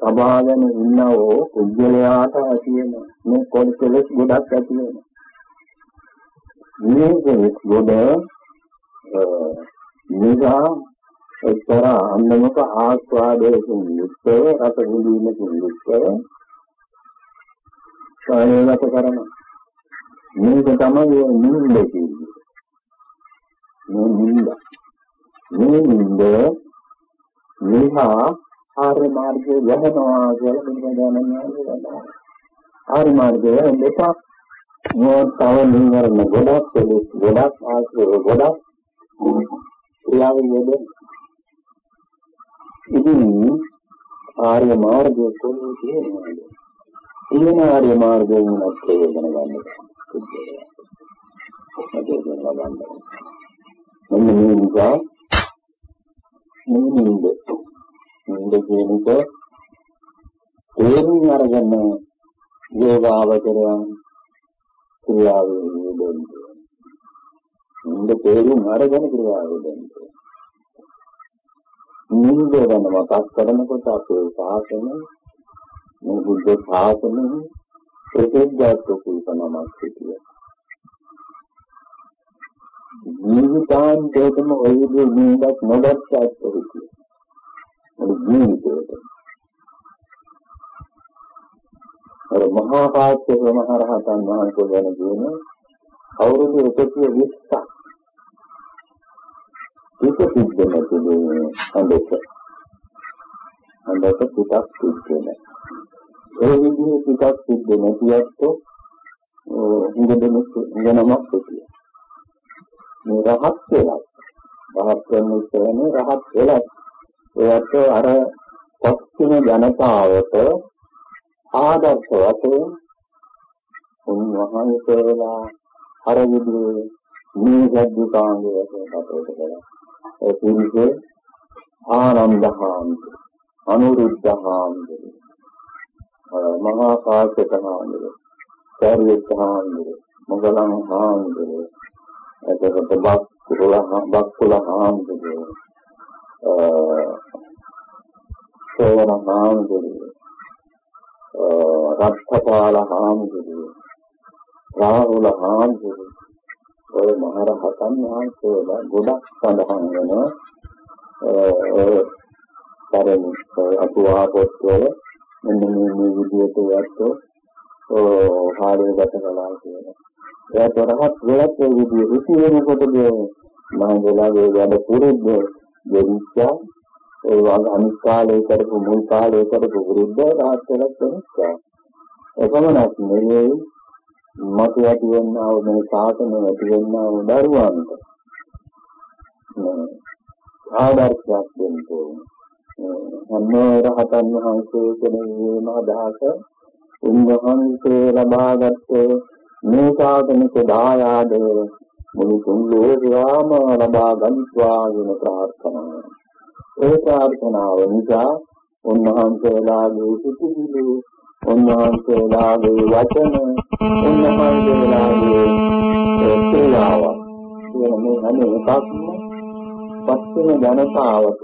සබාගෙන ඉන්නවෝ කුජලයාට ඇතිවෙන මේ කොල් කෙලෙස් ගොඩක් ඇති වෙන මේ කෙලෙස් ගොඩ නිසා එක්තර අන්නමක ආස්වාදයෙන් යුක්තව රස විඳීමකින් යුක්තව කායගත කරනවා. මේක තමයි නිින්ද කියන්නේ. මේ නිින්ද. මේ නිින්ද මේහා ආර්ය මාර්ගයේ යහනවා කියලා බුදුරජාණන් ආර්ය මාර්ගයේ දෙපා මේ තව නිවරණ ගොඩක් ගොඩක් ආශ්‍රය ගොඩක් ක්‍රියාවෙන් ඉතින් ආර්ය මාර්ගයේ කොහොමද තියෙන්නේ? ඉන්න ආර්ය මාර්ගයෙන් නැත්නම් ගන්න ගන්න. මෙන්න මේ නිසා මේ නින්ද නින්ද කියන එක තේරුම් අරගන්න යෝගාවචරයන් ක්‍රියාවෙන් යෙදෙන්න. නින්ද තේරුම් අරගෙන ක්‍රියාවෙන් යෙදෙන්න. නින්ද ගැන මතක් කරනකොට අපේ සාසන මේ බුද්ධ ශාසනය ප්‍රතිජාතක කල්පනාවක් සිටිය. ජීවිතාන්තයටම ඔය විදිහේ නින්දක් නොදක්සත් හිටිය. ඒ ජීවිතේට. අර මහා කාශ්‍යප මහ රහතන් වහන්සේ ගැන කියන අවුරුදු 120ක් ඒක සිද්ධ නැතිනේ අඳක. අඳක පුතක් සිද්ධ නැහැ. ඒ විදිහේ පිටක් සිද්ධ නැතිවත් ඉංගදෙනෙක් ඉංගනමක් සිටිය. මේ රහත් වෙලා. රහත් වෙන ඉස්සරනේ රහත් වෙලා. ඒත් අර පස්තින ජනතාවට ආදර්ශවත් උන්වහන්සේලා අර විදිහේ මේ සද්දිකාංගය වශයෙන් කටයුතු කළා. ඒ පිළිසේ ආනන්දහාන්ති අනුරුද්ධහාන්ති මහා කාශ්‍යප හාමුදුරුවෝ, සාරියුත් හාමුදුරුවෝ, මොගලන් හාමුදුරුවෝ, එතකොට බක්කුල බක්කුල හාමුදුරුවෝ, සෝවන හාමුදුරුවෝ, රත්පාල හාමුදුරුවෝ, රාහුල හාමුදුරුවෝ, ඔය මහරහතන් වහන්සේලා ගොඩක් සඳහන් වෙන අ තරම් අතුවා පොත්වල මෙන්න මේ මේ විදිහට යැත්තෝ ඕ කාලය ගත කළා කියලා. එයාට රහත් වෙලත් ඒ විදිහ රුචි වෙනකොටද මම වෙලාවේ වැඩ පුරුද්ද දෙවිච්චා ඒ වගේ අනිත් කාලේ කරපු මුල් කාලේ කරපු වෘද්ධ රහත් වෙලත් වෙනවා. එපමණක් නෙවෙයි මත ඇති වෙනා වූ මේ සාසන ඇති වෙනා වූ දරුවන්ට ආදර්ශයක් දෙන්න ඕනේ. රහතන් වහන්සේ කෙනෙකුගේ අදහස උන්වහන්සේ ලබාගත් මේ සාසනික දායාදය මුළු තුන් ලෝකයාම ලබා ගන්නවා කියන ප්‍රාර්ථනාව. ඒ ප්‍රාර්ථනාව නිසා උන්වහන්සේලාගේ සිටිවිලි උන්වහන්සේලාගේ වචන උන්වහන්සේලාගේ සේවාව කියන මේ හැම එකක්ම පස්වෙනි ජනතාවට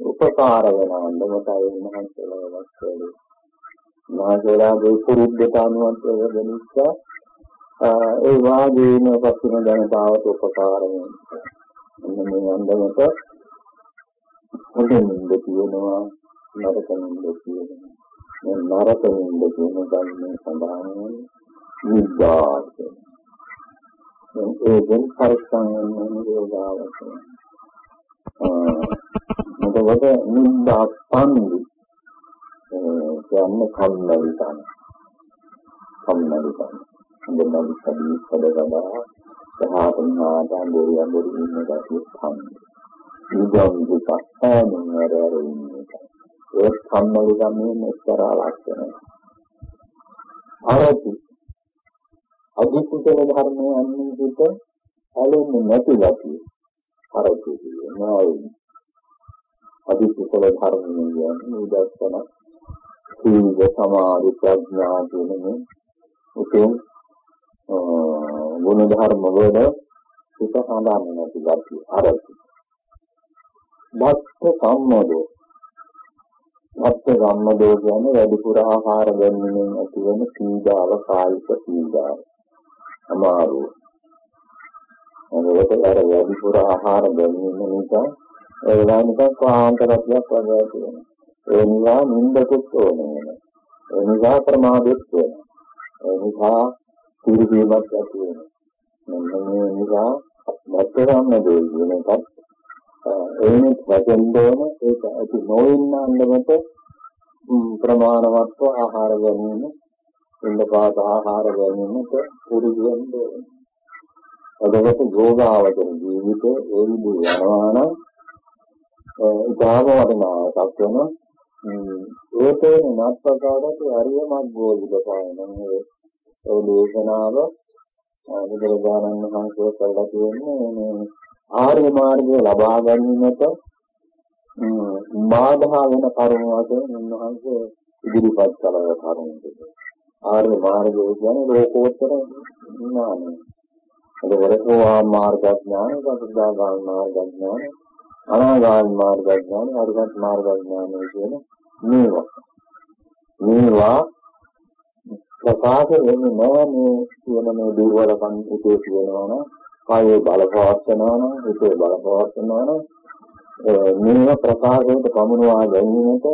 උපකාර වෙන අන්දමටයි උන්වහන්සේලා වස්තුවේ මහසලාගේ පුරුද්දට අනුව වෙනිච්චා ඒ වාගේම පස්වෙනි ජනතාවට උපකාර වෙන මේ අන්දමට හොඳින් දෙකියනවා නරකින් දෙකියනවා මේ නරකින් දෙකියන ගන්නේ සඳහන් විද්‍යාවට ඒකෙන් පරිස්සම් වෙන යෝගාවචර මොකද නින්දා පන්දි කියන්නේ කම්මැලිකම කම්මැලිකම හොඳම සබී සදගබා සහාතන් ආදාන් දෙවියන් දෙවියන් ඉන්න ගැටි පන්දි නිගම් දුක ආනන් වරරින් ඒ කම්මැලිකම මෙච්චර ලක්ෂණ අරති අධිකුසල ධර්මයේ අන්නිට ඇලෙන්නේ නැති ගැතියි. අරති නෑ අධිකුසල ධර්මයේ නිදර්ශන සීල සමාධි ප්‍රඥා කියන මේ උතුම් ගුණ ධර්ම වල සිත හඳන්නේ නැති ගැතියි අරති භක්ත සම්මදෝ. භක්ත සම්මදෝ කියන්නේ වැඩිපුර ආහාර ගැනීමෙන් ඇතිවන පීඩාව කායික පීඩාව. අමාරු. ඒකට අර වැඩිපුර ආහාර ගැනීම නිසා ඒ වෙලාවට කාන්තරයක් වගේ තියෙනවා ඒ නිසා නින්දකුත් ඕනේ ඒ නිසා ප්‍රමාදෙත් වෙනවා ඒ නිසා පිළිවීමක් ඇති වෙනවා. මෙන්න මේ නිසා භක්ත සම්මදෝ කියන එකත් එයින් වැටෙන්න ඕන ඒක ඇති නොවෙන්න අන්නමත ප්‍රමාණවත්ව ආහාර ගැනීම ඉන්නපාත ආහාර ගැනීමට පුරුදු වෙන්න ඕන. අදවත යෝගාවචර ජීවිතේ ඒ විදිහ යනවා නම් ඉතාම වටිනාකමක් වෙන ඒකේ නත්පකාරට හරිය මග්ගෝලික පායන ඒ දේශනාව බුදුරජාණන් වහන්සේ කළා කියන්නේ මේ ආර්ය මාර්ගය ලබා ගැනීමට බාධා වෙන කරුණු වශයෙන් උන්වහන්සේ ඉදිරිපත් කළ කරුණු ටික. ආර්ය මාර්ගය කියන්නේ ලෝකෝත්තර ඥානය. ඒකවලකෝ මාර්ග ඥාන, සතරදාගාම මාර්ග ඥාන, අනාගාම මාර්ග ඥාන, අරිහත් මාර්ග ඥාන කියන මේවා. මේවා ප්‍රකාශ වෙන්නේ නැහැ මේ කියන මේ දුර්වලකම් උදේ කියනවා නම් කායේ බලපවත්නවා නම් හිතේ බලපවත්නවා නම් මේව ප්‍රකාශයට පමුණවා ගැනීමට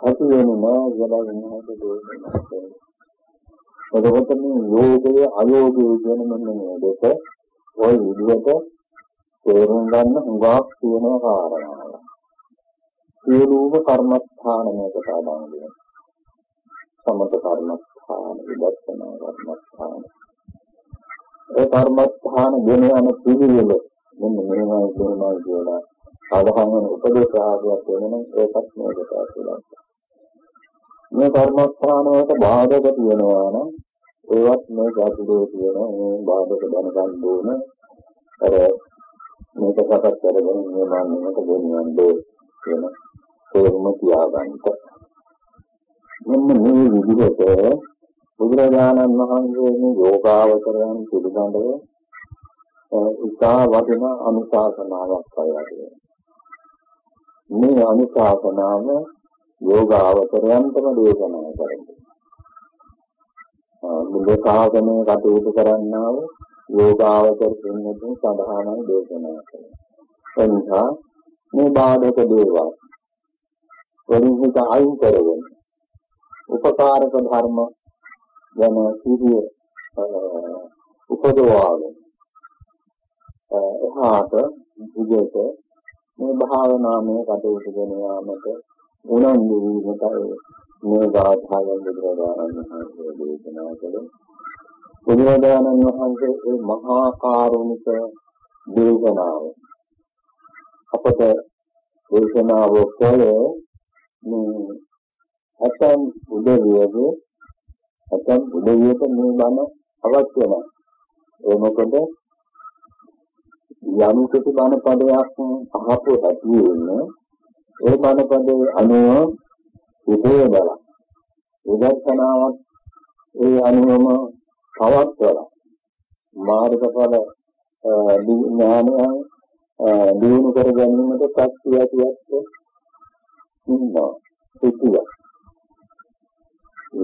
ඇති වෙන්නේ නැහැ කියලා වෙනවට දෙන්නේ. එතකොට මේ යෝගය අයෝගය කියන මෙන්න මේ දෙක ওই විදිහට තේරුම් ගන්න හුඟක් තියෙන කාරණාවක්. සියලුම කර්මස්ථාන මේකට අදාළ වෙනවා. සමත කර්මස්ථාන, විදර්ශනා කර්මස්ථාන. ඒ කර්මස්ථාන ගෙන යන පිළිවෙල මෙන්න මෙහෙමයි කොහොමයි කියලා සාධාරණ උපදේශ ආදියක් වෙනනම් ඒකත් මේකට ඇතුළත්. මේ කර්මස්ථාන වලට බාධක තියෙනවා නම් ඒවත් මේ ගැටලුව තියෙන මේ බාධක දැනගන්න ඕන. අර මේක සකස් කරගෙන මේ මාන්නකට ගෙනියන්නේ කියන තේරුම තියාගන්න. මෙන්න මේ විදිහට බුදුරජාණන් වහන්සේ මේ යෝගාවචරයන් පිළිබඳව ඉතා වටිනා අනුශාසනාවක් පයවලා මේ අනුශාසනාව යෝගාවචරයන්ටම දේශනා කරන්නේ. මුල සාසනයේ කටයුතු කරන්නා වූ යෝගාවචර දෙන්නෙන් සඳහාමයි දේශනා කරන්නේ. එනිසා මේ බාධක දේවල් වලින් හිත අයින් කරගෙන උපකාරක ධර්ම ගැන සිහිය උපදවාගෙන එහාට විදේට මේ භාවනාමය කටයුතු ගෙන යාමට උනන්දු වීමටයි මේ ගාථාවෙන් බුදුරජාණන් වහන්සේ දේශනා කළේ බුදුරජාණන් වහන්සේ මේ මහා කරුණික දේශනාව. අපට දේශනාව කළේ මේ අතන් උදවියගේ අතන් උදවියට මේ බණ අවශ්‍ය නැහැ. ඒ මොකද යම් කිසි බණ පදයක් අහපු ඇති වෙන්නේ ඒ බණ පදේ අනුව උපයදලා උදර්ශනාවක් ඒ අනුවම පවත්වලා මාර්ගඵල ඥානයන් දිනු කර ගැනීමට ශක්තිය ඇතිවෙත් ඉන්නවා සිටිය.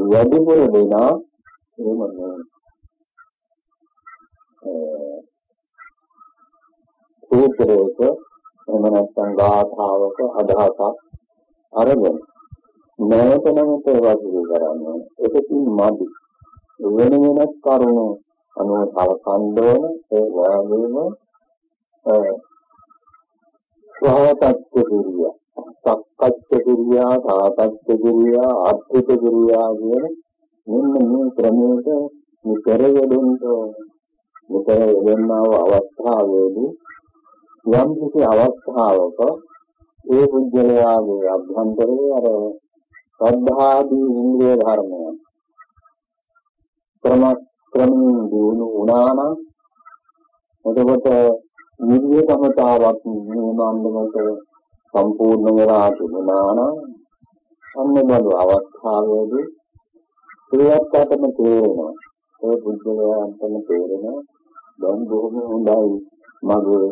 වැඩිපුර දෙනා එහෙම සූත්‍රයක එහෙම නැත්නම් ගාථාවක අදහසක් අරගෙන නැවත නැවත වාසිය කරන්නේ. එකකින් මදි. වෙන වෙනස් කරුණු අනුව කලකන්න ඕන ඒ වගේම සහතත්ත්ව කිරියා සක්කච්ඡ කිරියා සාතච්ඡ කිරියා අර්ථිත කිරියා කියන මෙන්න මේ ක්‍රමයට නිතර යෙදෙන්න නිතර යෙදෙනව අවස්ථාවේදී යම් කිසි අවස්ථාවක ඒ පුද්ගලයාගේ අභ්‍යන්තරයේ අර ශ්‍රද්ධාදී ඉන්ද්‍රිය ධර්මයන් ක්‍රම ක්‍රමයෙන් දිනු වුණා නම් එතකොට නිර්ය සමතාවක් නියමන්නමක සම්පූර්ණ වෙලා තිබුණා නම් අන්න බඳු අවස්ථාවේදී ඒවත්කටම තේරෙනවා ඒ පුද්ගලයාන්ටම තේරෙනවා දැන් බොහොම හොඳයි මගේ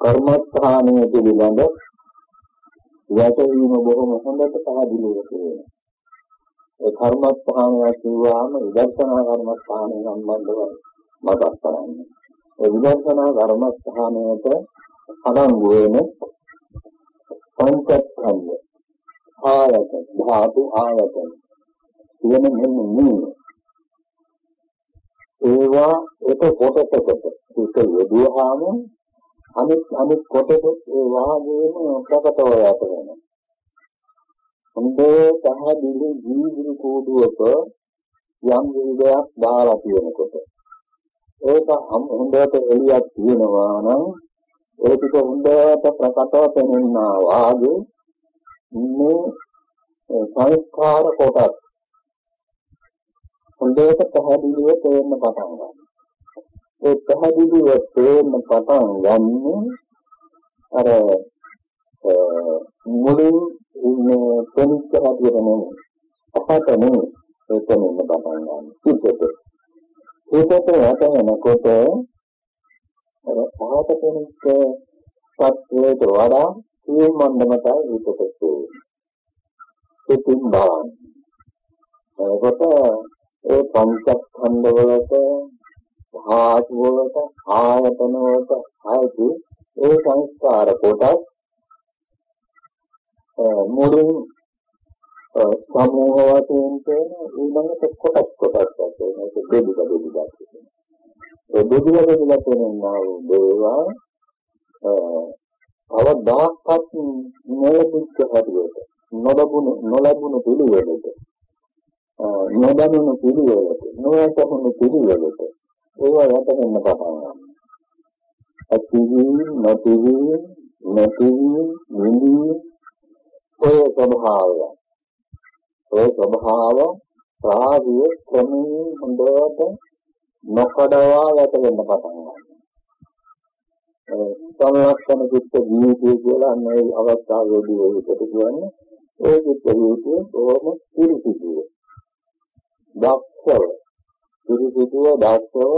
කර්මස්ථානයේ පිළිබඳ යැතවීම බොහොම හොඳට පැහැදිලිව තියෙනවා. ඒ කර්මස්ථානය කියවාම විදර්ශනා කර්මස්ථානය සම්බන්ධව මතක් කරන්නේ. ඒ විදර්ශනා කර්මස්ථානයට අඩංගු වෙන පංචස්කන්ධ ආයතන ධාතු ආයතන කියන මෙන්න මේ ඒවා එක කොටසකට එක යෙදුවාම අනිත් අනිත් කොටස ඒ වාගේම ප්‍රකටව යට වෙනවා. හොඳේ පැහැදිලි ජීවිත කෝඩුවක යම් විදිහක් දාලා තියෙනකොට ඒක හොඳට එළියක් තියෙනවා නම් ඒ ටික හොඳට ප්‍රකටව පෙනෙනවා වාගේ මේ සංස්කාර කොටස් හොඳට පැහැදිලිව තේරෙන්න පටන් ගන්නවා. ඒ පැහැදිලිව තේරෙන්න පටන් ගන්න අර මුලින් ඉන්නේ පොලිස් හැටියට නෙමෙයි. අපට නෙමෙයි ඒ තේරෙන්න පටන් ගන්න. පිටට. ඒකට යටවෙනකොට අර පහත පොලිස් සත්‍යයට වඩා සිය මණ්ඩමතයි විකටට ඉතින් බලන්න. ඒකට ඒ පංචස්කන්ධ වලට ධාතු වලට ආයතන වලට ආයති ඒ සංස්කාර කොටස් මුලින් සමූහ වශයෙන් තේන ඊළඟට කොටස් කොටස් වශයෙන් ඒක බෙදුක බෙදුක ඒ බෙදුක බෙදුක තේනවා දේවා අවදාහත් නොලබුච්ච හැටියට නොලබුණු නොලබුණු පිළිවෙලට නොදැනුණු පිළිවෙලට නොයසහුණු පිළිවෙලට ඒවා යටවෙන්න පටන් ගන්නවා. අතිවි නැතිවි නැතිවි නිවි ඔය ස්වභාවය. ඔය ස්වභාව රාගය ක්‍රමයෙන් හොඳට නොකඩවා යටවෙන්න පටන් ගන්නවා. සංලක්ෂණ චිත්ත ජීවිතය කියලා මේ අවස්ථාවේදී ඔයකට කියන්නේ ඒ චිත්ත ජීවිතය බොහොම පිළිසිදුව. දක්ෂව පිරිසිදුව දක්ෂව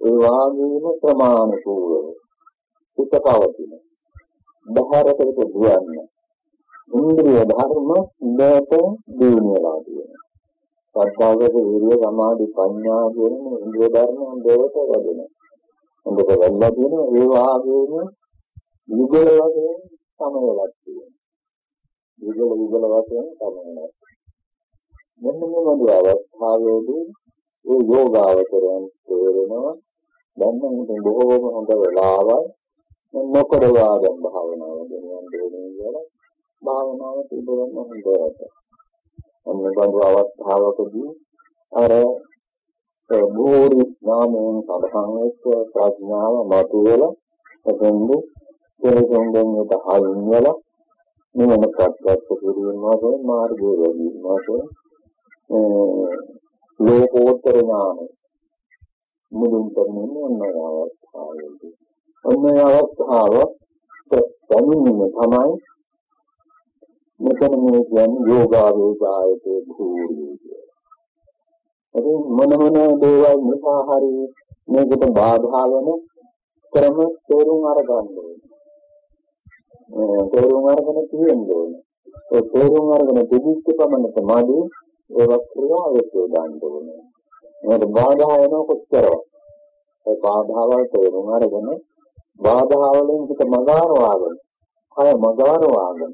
ඒ වාගේම ප්‍රමාණිකව සිත පවතින බහැරකට දුවන්නේ ඉන්ද්‍රිය ධර්ම ඉඳට දිනුවලා තියෙනවා සත්‍යාවක විරිය සමාධි ප්‍රඥා කියන ඉන්ද්‍රිය ධර්ම හොඳට වැඩෙනවා. හොඳට වැඩලා තියෙනවා. ඒ වාගේම නිගල වශයෙන් සමයලක් තියෙනවා. විගල විගල වශයෙන් කරනවා. මෙන්න මේ වගේ අවස්ථාවේදී ඒ යෝගාවචරයන් තේරෙනවා. දැන් නම් බොහෝම හොඳ වෙලාවයි. නොකර වාදම් භාවනාව ගෙනියන්න දෙන්නේ කියලා භාවනාව පිළිබඳව හොඳට. අන්න බඳු අවස්ථාවකදී අර භූරි නාමයෙන් සඳහන් වෙච්ච ප්‍රඥාව මතුවලා එතෙන්දි කෙලෙසුන්ගෙන් අයින් වෙලා නිවන ප්‍රත්‍යක්ෂ කිරීම වශයෙන් මාර්ගය වැඩිම වශයෙන් ලෝකෝත්තර ඥානය මුලින් කරන්නේ ඔන්න අවස්ථාවේදී ඔන්න අවස්ථාව දැනීම තමයි මෙතන මේ කියන්නේ යෝගාවේදායතේ භූරිය ඉතින් මොන මොන දේවල් නිසා හරි මේකට බාධා වෙන ක්‍රම තේරුම් අරගන්න ඕනේ. තේරුම් අරගෙන තියෙන්න ඕනේ. ඒ තේරුම් අරගෙන තිබිච්ච පමණට මාදි ඒවත් ක්‍රියාවට දාන්න ඕනේ. මේකට බාධා වෙන කොච්චරද? ඒ බාධාවල් තේරුම් අරගෙන බාධා වලින් පිට මගාරවාගෙන, අය මගාරවාගෙන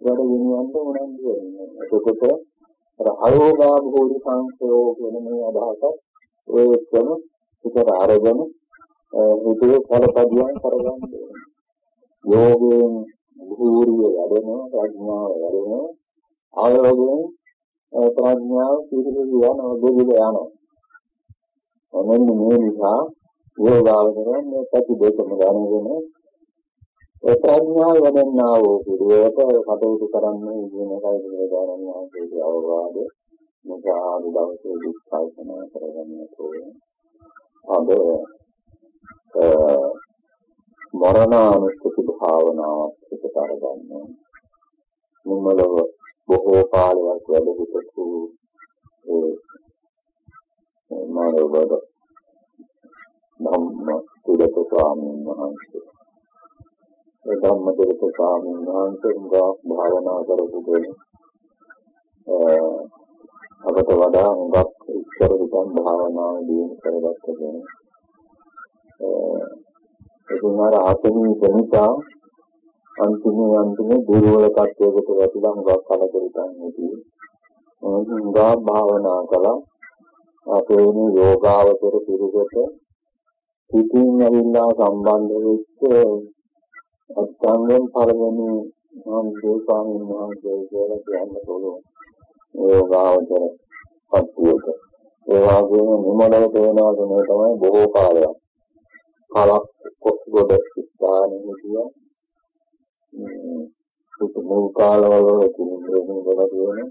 වැඩ ගෙනියන්න උනන්දු වෙන්නේ. එතකොට අර අයෝගා භෝධි සංසයෝ කියන මේ අදහස ඒ ක්‍රම පිටර අරගෙන හිතේ කලපදියම් කරගන්න යෝගයෙන් භූරිය වැඩෙනවා ප්‍රඥාව වැඩෙනවා. ආයෝගයෙන් ප්‍රඥාව පිළිබඳව යනවා දෙවිද යනවා. මෙන්න මේ නිසා යෝගාවචරයෙන් මේ පැති දෙකම දැනගෙන ඒ ප්‍රඥාව වැඩෙන්නා වූ පිළිවෙලට කටයුතු කරන්නේ කියන එකයි බුදුරජාණන් වහන්සේගේ අවවාද. මේක ආදි දවසේ විස්කල්පනා කරගන්න ඕනේ. අද මරණානුස්සති භාවනාවක් පිට කරගන්න. මුමලව බොහෝ කාලයක් වැඩ සිටපු ඒ මානවබද ධම්ම සුදත ස්වාමීන් වහන්සේ ඒ ධම්මදේශ ස්වාමීන් වහන්සේ උගා භාවනා කරපු කෙනෙක්. අපට වඩා හුඟක් ඉස්සර විතර භාවනාව දියුණු කරගත්ත කෙනෙක්. ඒකම අර ආත්මීය කෙනිකා අන්තිම අන්තිම දුර්වල කටයුතු වැටිලා හුඟක් කලකිරීමක් නෙදී. උගා භාවනා කළා. අපේ මේ යෝගාවචර පිළිවෙත පිටින් ඇවිල්ලා සම්බන්ධ වෙච්ච අත්ංගම් පළවෙනි මම දෝපාමින් වහන්සේ කියලා කියන්න පුළුවන්. යෝගාවචර පත්තියක. ඒ වගේම නිමලව තේනවා මේ තමයි බොහෝ කාලයක්. කාලක් කොස්ගොඩ ස්ථානෙ කිය. සුතු මුල් කාලවල කිසිම වල තියෙන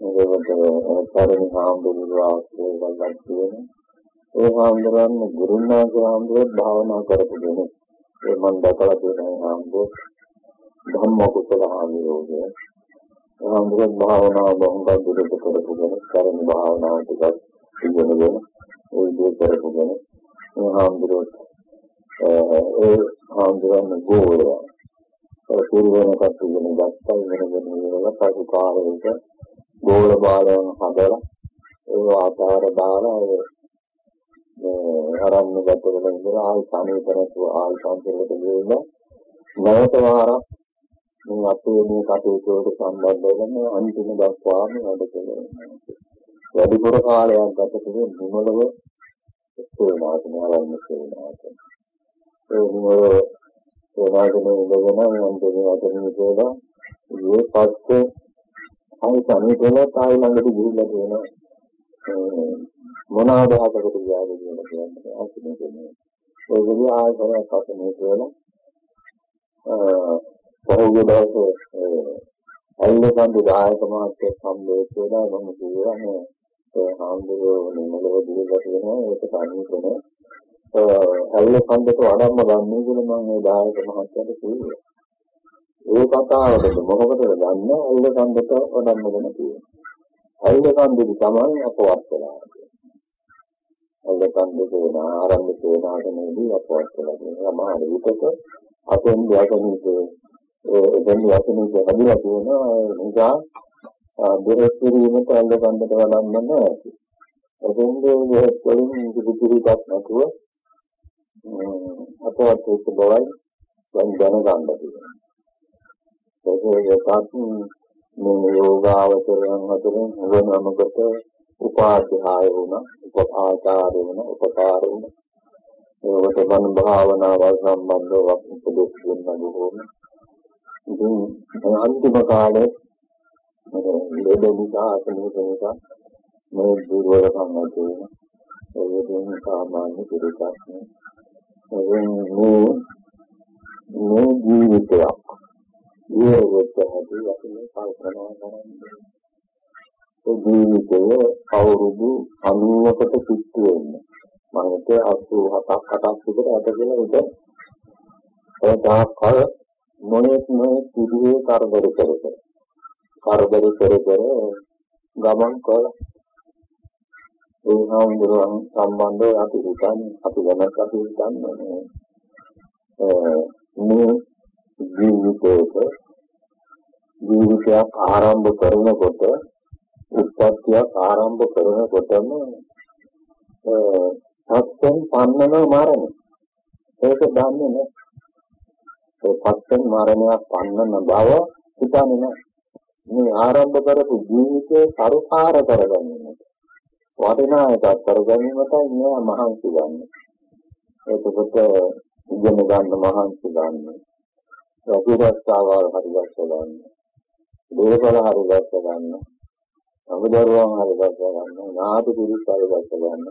ඒකට පරිණි හාමුදුරුවෝ ආශ්‍රය වලක් තියෙන. ඒ හාමුදුරන් ගුරුනාථ හාමුදුරුවෝ භාවනා කරපු කෙනෙක්. ඒ මම දැකලා තියෙනවා හම්බුත් ධම්ම කුසල ආනියෝගය. හම්බුත් භාවනාව බොහොම දුරට කරපු කෙනෙක් කරන භාවනාව ටිකක් ඉගෙනගෙන ඒ දේ කරපු කෙනෙක්. ඒ හම්බුත් ඒ හම්බුත් ගෝලය. ඒ පුරුවෙන කට්ටියන ගත්තා ඉගෙනගෙන ඉවරලා පසු කාලෙක ගෝල බාලයන් හදලා ඒ ආකාර දාලා ආරම්භ ගත වෙන ඉඳලා ආයි සමීපරතු ආයි සංකල්පයට ගිහිල්ලා නැවත වාරක් මේ අපේ මේ කටයුතු වලට සම්බන්ධ වෙන අන්තිම දක්වාම වැඩ කළා. වැඩිපුර කාලයක් ගත කරේ නිමලව සේනාවට නාරන්න සේනාවට. ඒ නිමල සේනාවකම ඉඳගෙන අන්තිම වචනේ කියලා ඒ පස්සේ ආයි සමීපවල තායි ළඟට ගිහිල්ලා තියෙනවා. මොන ආදාහකට ගියාද කියලා කියන්නේ අසිනේ කියන්නේ. ඒ විදිහ ආයතනයක් අතනේ කියලා අ පහුගිය දවසේ අල්ලපන්දු දායක මාත්‍ය සම්බේත වෙලා මම කියවනේ ඒ හාමුදුරුවෝ නිමලව දීලා තියෙනවා ඒක තනියම අල්ලපන්දට වඩාම ගන්න කියලා මම මේ දායක මහත්තයාට කිව්වා. ඒ කතාවද මොකටද ගන්න අල්ලපන්දට වඩාම ගන්න තියෙන්නේ. අල්ලපන්දු තමයි අපවත් වෙලා. අල්ලපන්දු වෙන ආරම්භ සේනාසනයේදී අපවත් වෙලා තියෙනවා. මහා විකට අපෙන් යකනිකේ එතෙන් යකනිකේ හදිලා තියෙනවා නිසා දෙරෙස්වීමට අල්ලපන්දට වළම්වන්න ඇති. එතෙන් මේ වලින් ඉදිරිපත් නැතුව අපවත් වෙච්ච බවයි දැන් දැනගන්න තියෙනවා. ඒකත් මේ යෝගාවචරයන් අතරින් වෙනමකට උපාධ්‍යාය වුණා, උපආචාර වුණා, උපකාර වුණා. ඒකට බණ භාවනාවල් සම්බන්ධව උපදෙස් දෙන්න බොහෝම. ඉතින් අන්තිම කාලේ ලෙඩ නිසා අසනීප නිසා මේ දුර්වලකම් ඇති වෙනවා. ඒ වගේම සාමාන්‍ය පිළිකක් නේ. මේ මේ ජීවිතයක් ජීවිත හැටි අපි කල්පනා කරන්නේ. ඒ ජීවිතය අවුරුදු 90කට කිට්ටු වෙන්නේ. මම හිතේ 87ක් 8ක් විතර ඇත කියලා හිත. ඒ තාක්කල් මොනෙත් මොනෙත් විදිහේ කරදර කර කර කරදර කර කර ගමන් කළා. ඒ හාමුදුරුවන් සම්බන්ධව අපි හිතන්නේ අපි වෙනස් අපි හිතන්නේ මේ ජීවිතයක ජීවිතයක් ආරම්භ කරනකොට උත්පත්තියක් ආරම්භ කරනකොටම සත්‍යම් පන්නන මරණ ඒක දන්නේ නැහැ ඒ සත්‍යම් මරණයක් පන්නන බව හිතන්නේ නැහැ මේ ආරම්භ කරපු ජීවිතේ සරුකාර කරගන්නට වටිනා එකක් කරගැනීමටයි මෙයා මහන්සි ගන්න. ඒකකොට ඉගෙන ගන්න මහන්සි ගන්න. ප්‍රතිරක්ෂාවල් හරියට ගන්න. දේවල් හරියට ගන්න. අමුදරුවන් හරියට ගන්න. නාතු පිරිස් හරියට ගන්න.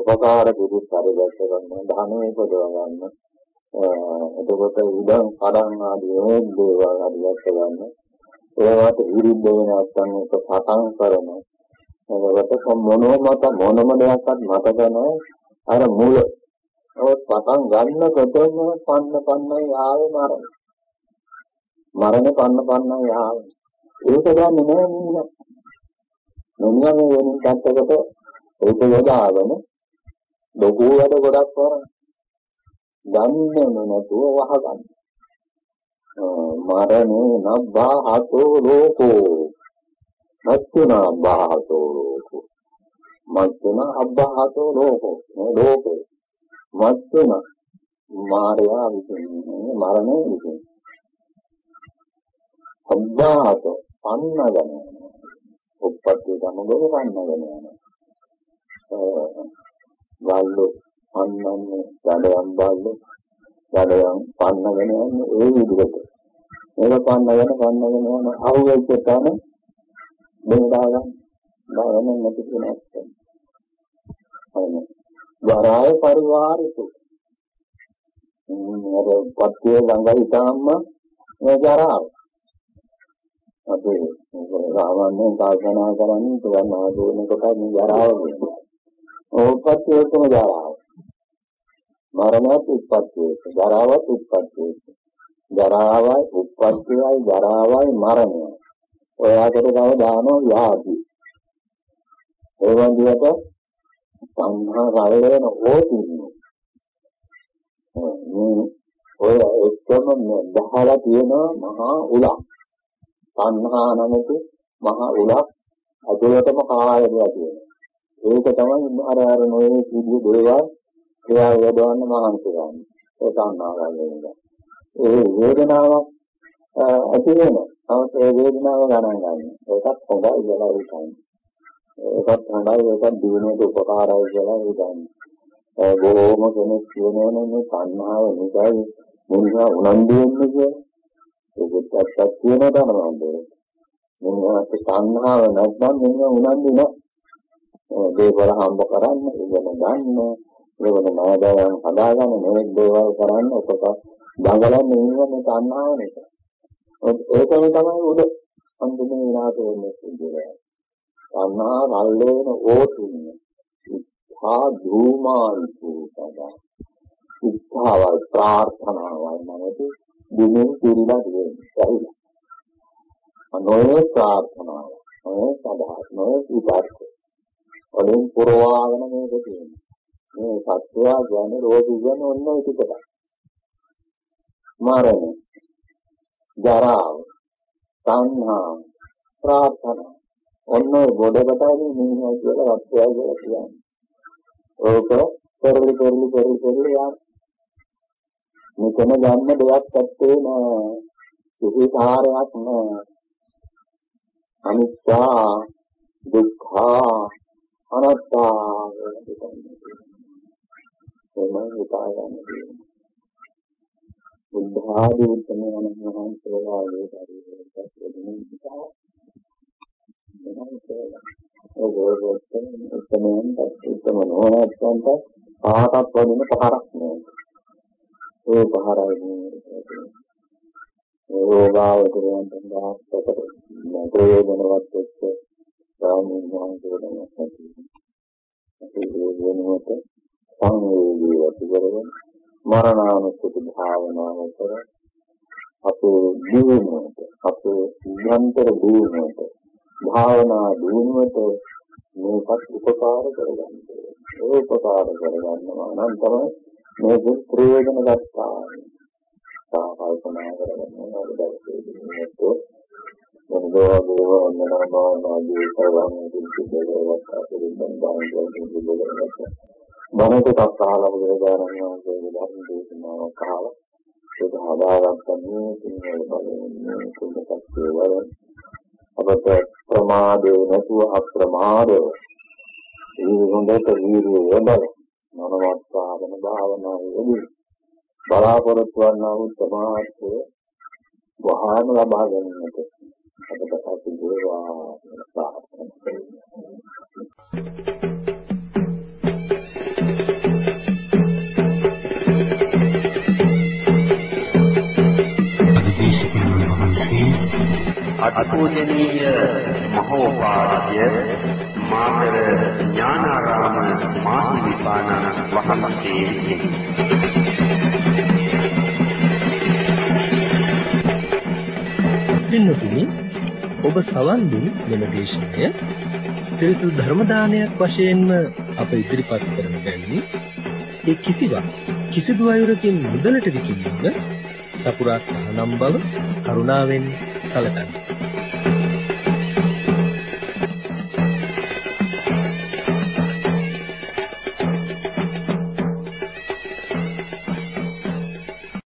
උපකාර පිරිස් හරියට ගන්න. ධනෙ පදව ගන්න. එතකොට ඉදන් කඩන් ආදී මේ දේවල් හරියට ගන්න. ඒවට විරුද්ධ වෙන නැත්නම් ඒක පටන් කරනවා. එතකොට මොනම මත මොනම දෙයක්වත් මතක නැහැ. අර මූල ඔය පටන් ගන්නකොටම පන්න පන්නයි ආවේ මරණ. මරණ පන්න පන්නයි ආවේ. ඒක දන්නේ නැහැ මිනිහා. මිනිහා මේ වෙනින් පැත්තකට ඒක යදාගෙන ලොකු වැඩ ගොඩක් කරන. දන්නේ නැතුව වහගන්න. මරණේ නබ්බා හතෝ ලෝකෝ මච්චුනා බාහතෝ ලෝකෝ මච්චුනා අබ්බාහතෝ ලෝකෝ මේ ලෝකේ මච්චුන මාර්යා විසින් මරණය විසින් අබ්බාහතෝ පන්නගෙන උප්පත්ති සමගම පන්නගෙන වල්ලු පන්නන්නේ ජඩයන් බල්ලු ජඩයන් පන්නගෙන යන්නේ ඒ විදිහට මේක පන්නගෙන පන්නගෙන යන අහුවෙච්ච තැන බෙදා ගන්න. බාරන්නේ නැති කෙනෙක්. හරිනේ. වරාය පරිවාරිතු. අර පත්‍ය ළඟයි තාම මේ ජරාව. අපි රාවන්නේ කල්පනා කරන්නේ තුන් ආදෝන කොට මේ ජරාව කියන්නේ. ඕපත්‍ය එකම ජරාව. මරණත් උත්පත්තිය. ජරාවත් උත්පත්තිය. ජරාවයි උත්පත්තියයි ජරාවයි මරණයයි. ඔය අතර තව දානවා යාදි. ඒ වගේට සංහා රවලන ඕතින්නේ. මේ ඔය එක්කම දහලා තියෙන මහා උලක්. සංහා නැමැති මහා උලක් අදලටම කායදලා තියෙනවා. ඒක තමයි අර අර නොයේ කිව්ව දේවල් ක්‍රියාව යොදවන්න මහන්සි ගන්න. ඒ සංහා රවලන. ඒ වේදනාවක් ඇති වෙනවා. නමුත් ඒ වේදනාව ගණන් ගන්න. ඒකත් හොඳයි කියලා හිතන්නේ. ඒකත් හොඳයි ඒකත් දිනුවට උපකාරයි කියලා හිතන්නේ. ඒ බොහෝම කෙනෙක් කියනවනේ මේ සංහාව නිසායි මොනවා උනන්දු වෙන්නේ කියලා. ඒකත් ඇත්තක් කියනවා තමයි. මොනවාට සංහාව නැත්නම් මොනවා උනන්දු නැහැ. දේවල් හම්බ කරන්න, ඉගෙන ගන්න, ඒවල නාදයන් හදාගන්න, මේ දේවල් කරන්න ඔතක දඟලන්නේ ඉන්නේ සංහාව නිසා. ඒකම තමයි උඩ අන්තිමේ විනාශ වෙන්නේ කියන්නේ. තණ්හා රල්ලේන ඕතුන්නේ. ඉච්ඡා ධූමාන්තු පදා. ඉච්ඡාවල් ප්‍රාර්ථනාවල් නැති දිනෙන් පිළිලා තියෙන්නේ. අනෝය ප්‍රාර්ථනාව. ඔය සදා නොය විපාක. වලින් පුරවාගෙන මේක තියෙන්නේ. මේ සත්‍යය කියන්නේ රෝගී කියන්නේ ඔන්න ඔය ටිකට. මරණය ජරාව, සංහා, ප්‍රාර්ථනා. ඔන්න ගොඩකටයි මිනිහා කියලා වත්යා කියලා කියන්නේ. ඕක පෙරලි පෙරලි පෙරලි පෙරලි යන. මෙතන ගන්න දෙයක් ඇත්තේ නෑ. කිසි කාර්යයක් නෑ අනිත්‍යා දුක්ඛ අනාත්තා එමය හිතාගන්නේ බුද්ධ ආදී උත්තම වහන්සේලා ඒ පරිවර්තක දෙනුම් නිසා ඒ ගෝරොත්තම උත්තමයන් උත්තම නොවනත්න්ට පාටක් වදින පහරක් නෑ ඒ පහරයි මේ රෝගාවතරයන් තඳාකට ප්‍රයෝජනවත් එක්ක සාමීන් වහන්සේට නැති අපි ඒ වෙනුවට සංවේගී ඇති කරගෙන මරණානුස්සති භාවනාව කර අපේ ජීවනයට අපේ නිරන්තර දියුණුවට භාවනා දියුණුවට මේකත් උපකාර කරගන්න. ඒ උපකාර කරගන්නවා නම් තමයි මේක ප්‍රයෝජන ගන්නවා. සාකල්පනා කරගන්න ඕනේ. මොනවාද මොනවා මාගේ කරවන්නේ කිසිදෙයක් අපිරින් බඳාන දෙයක් මනසට අසහාලම ගානන් වහන්සේගේ ධර්ම දේශනාව කාලා ඒක හදාගත්තන්නේ සිංහල බලන්නේ කුණපත් වල අපට ප්‍රමාදේ නැතුව අප්‍රමාදව ඒ හොඳට වීර්යය යොදලා මනවත් සාධන භාවනාවේදී බලාපොරොත්තු වන්නා වූ සමාධිය වහාම ලබා ගැනීමට අපට සතු වේවා අතිපූජනීය මහෝපාද්‍ය මාතර ඥානාරාම මාහිමිපාණන් වහන්සේ පින්නතුනි ඔබ සවන් දුන් මෙම දේශනය. ත්‍රිසු ධර්ම දානයක් වශයෙන්ම අප ඉදිරිපත් කරන බැවින්. ඒ කිසිවක් කිසිදු අයුරකින් මුදලට විකිණීම සපුරා තහනම් බව කරුණාවෙන් සැලකන්න.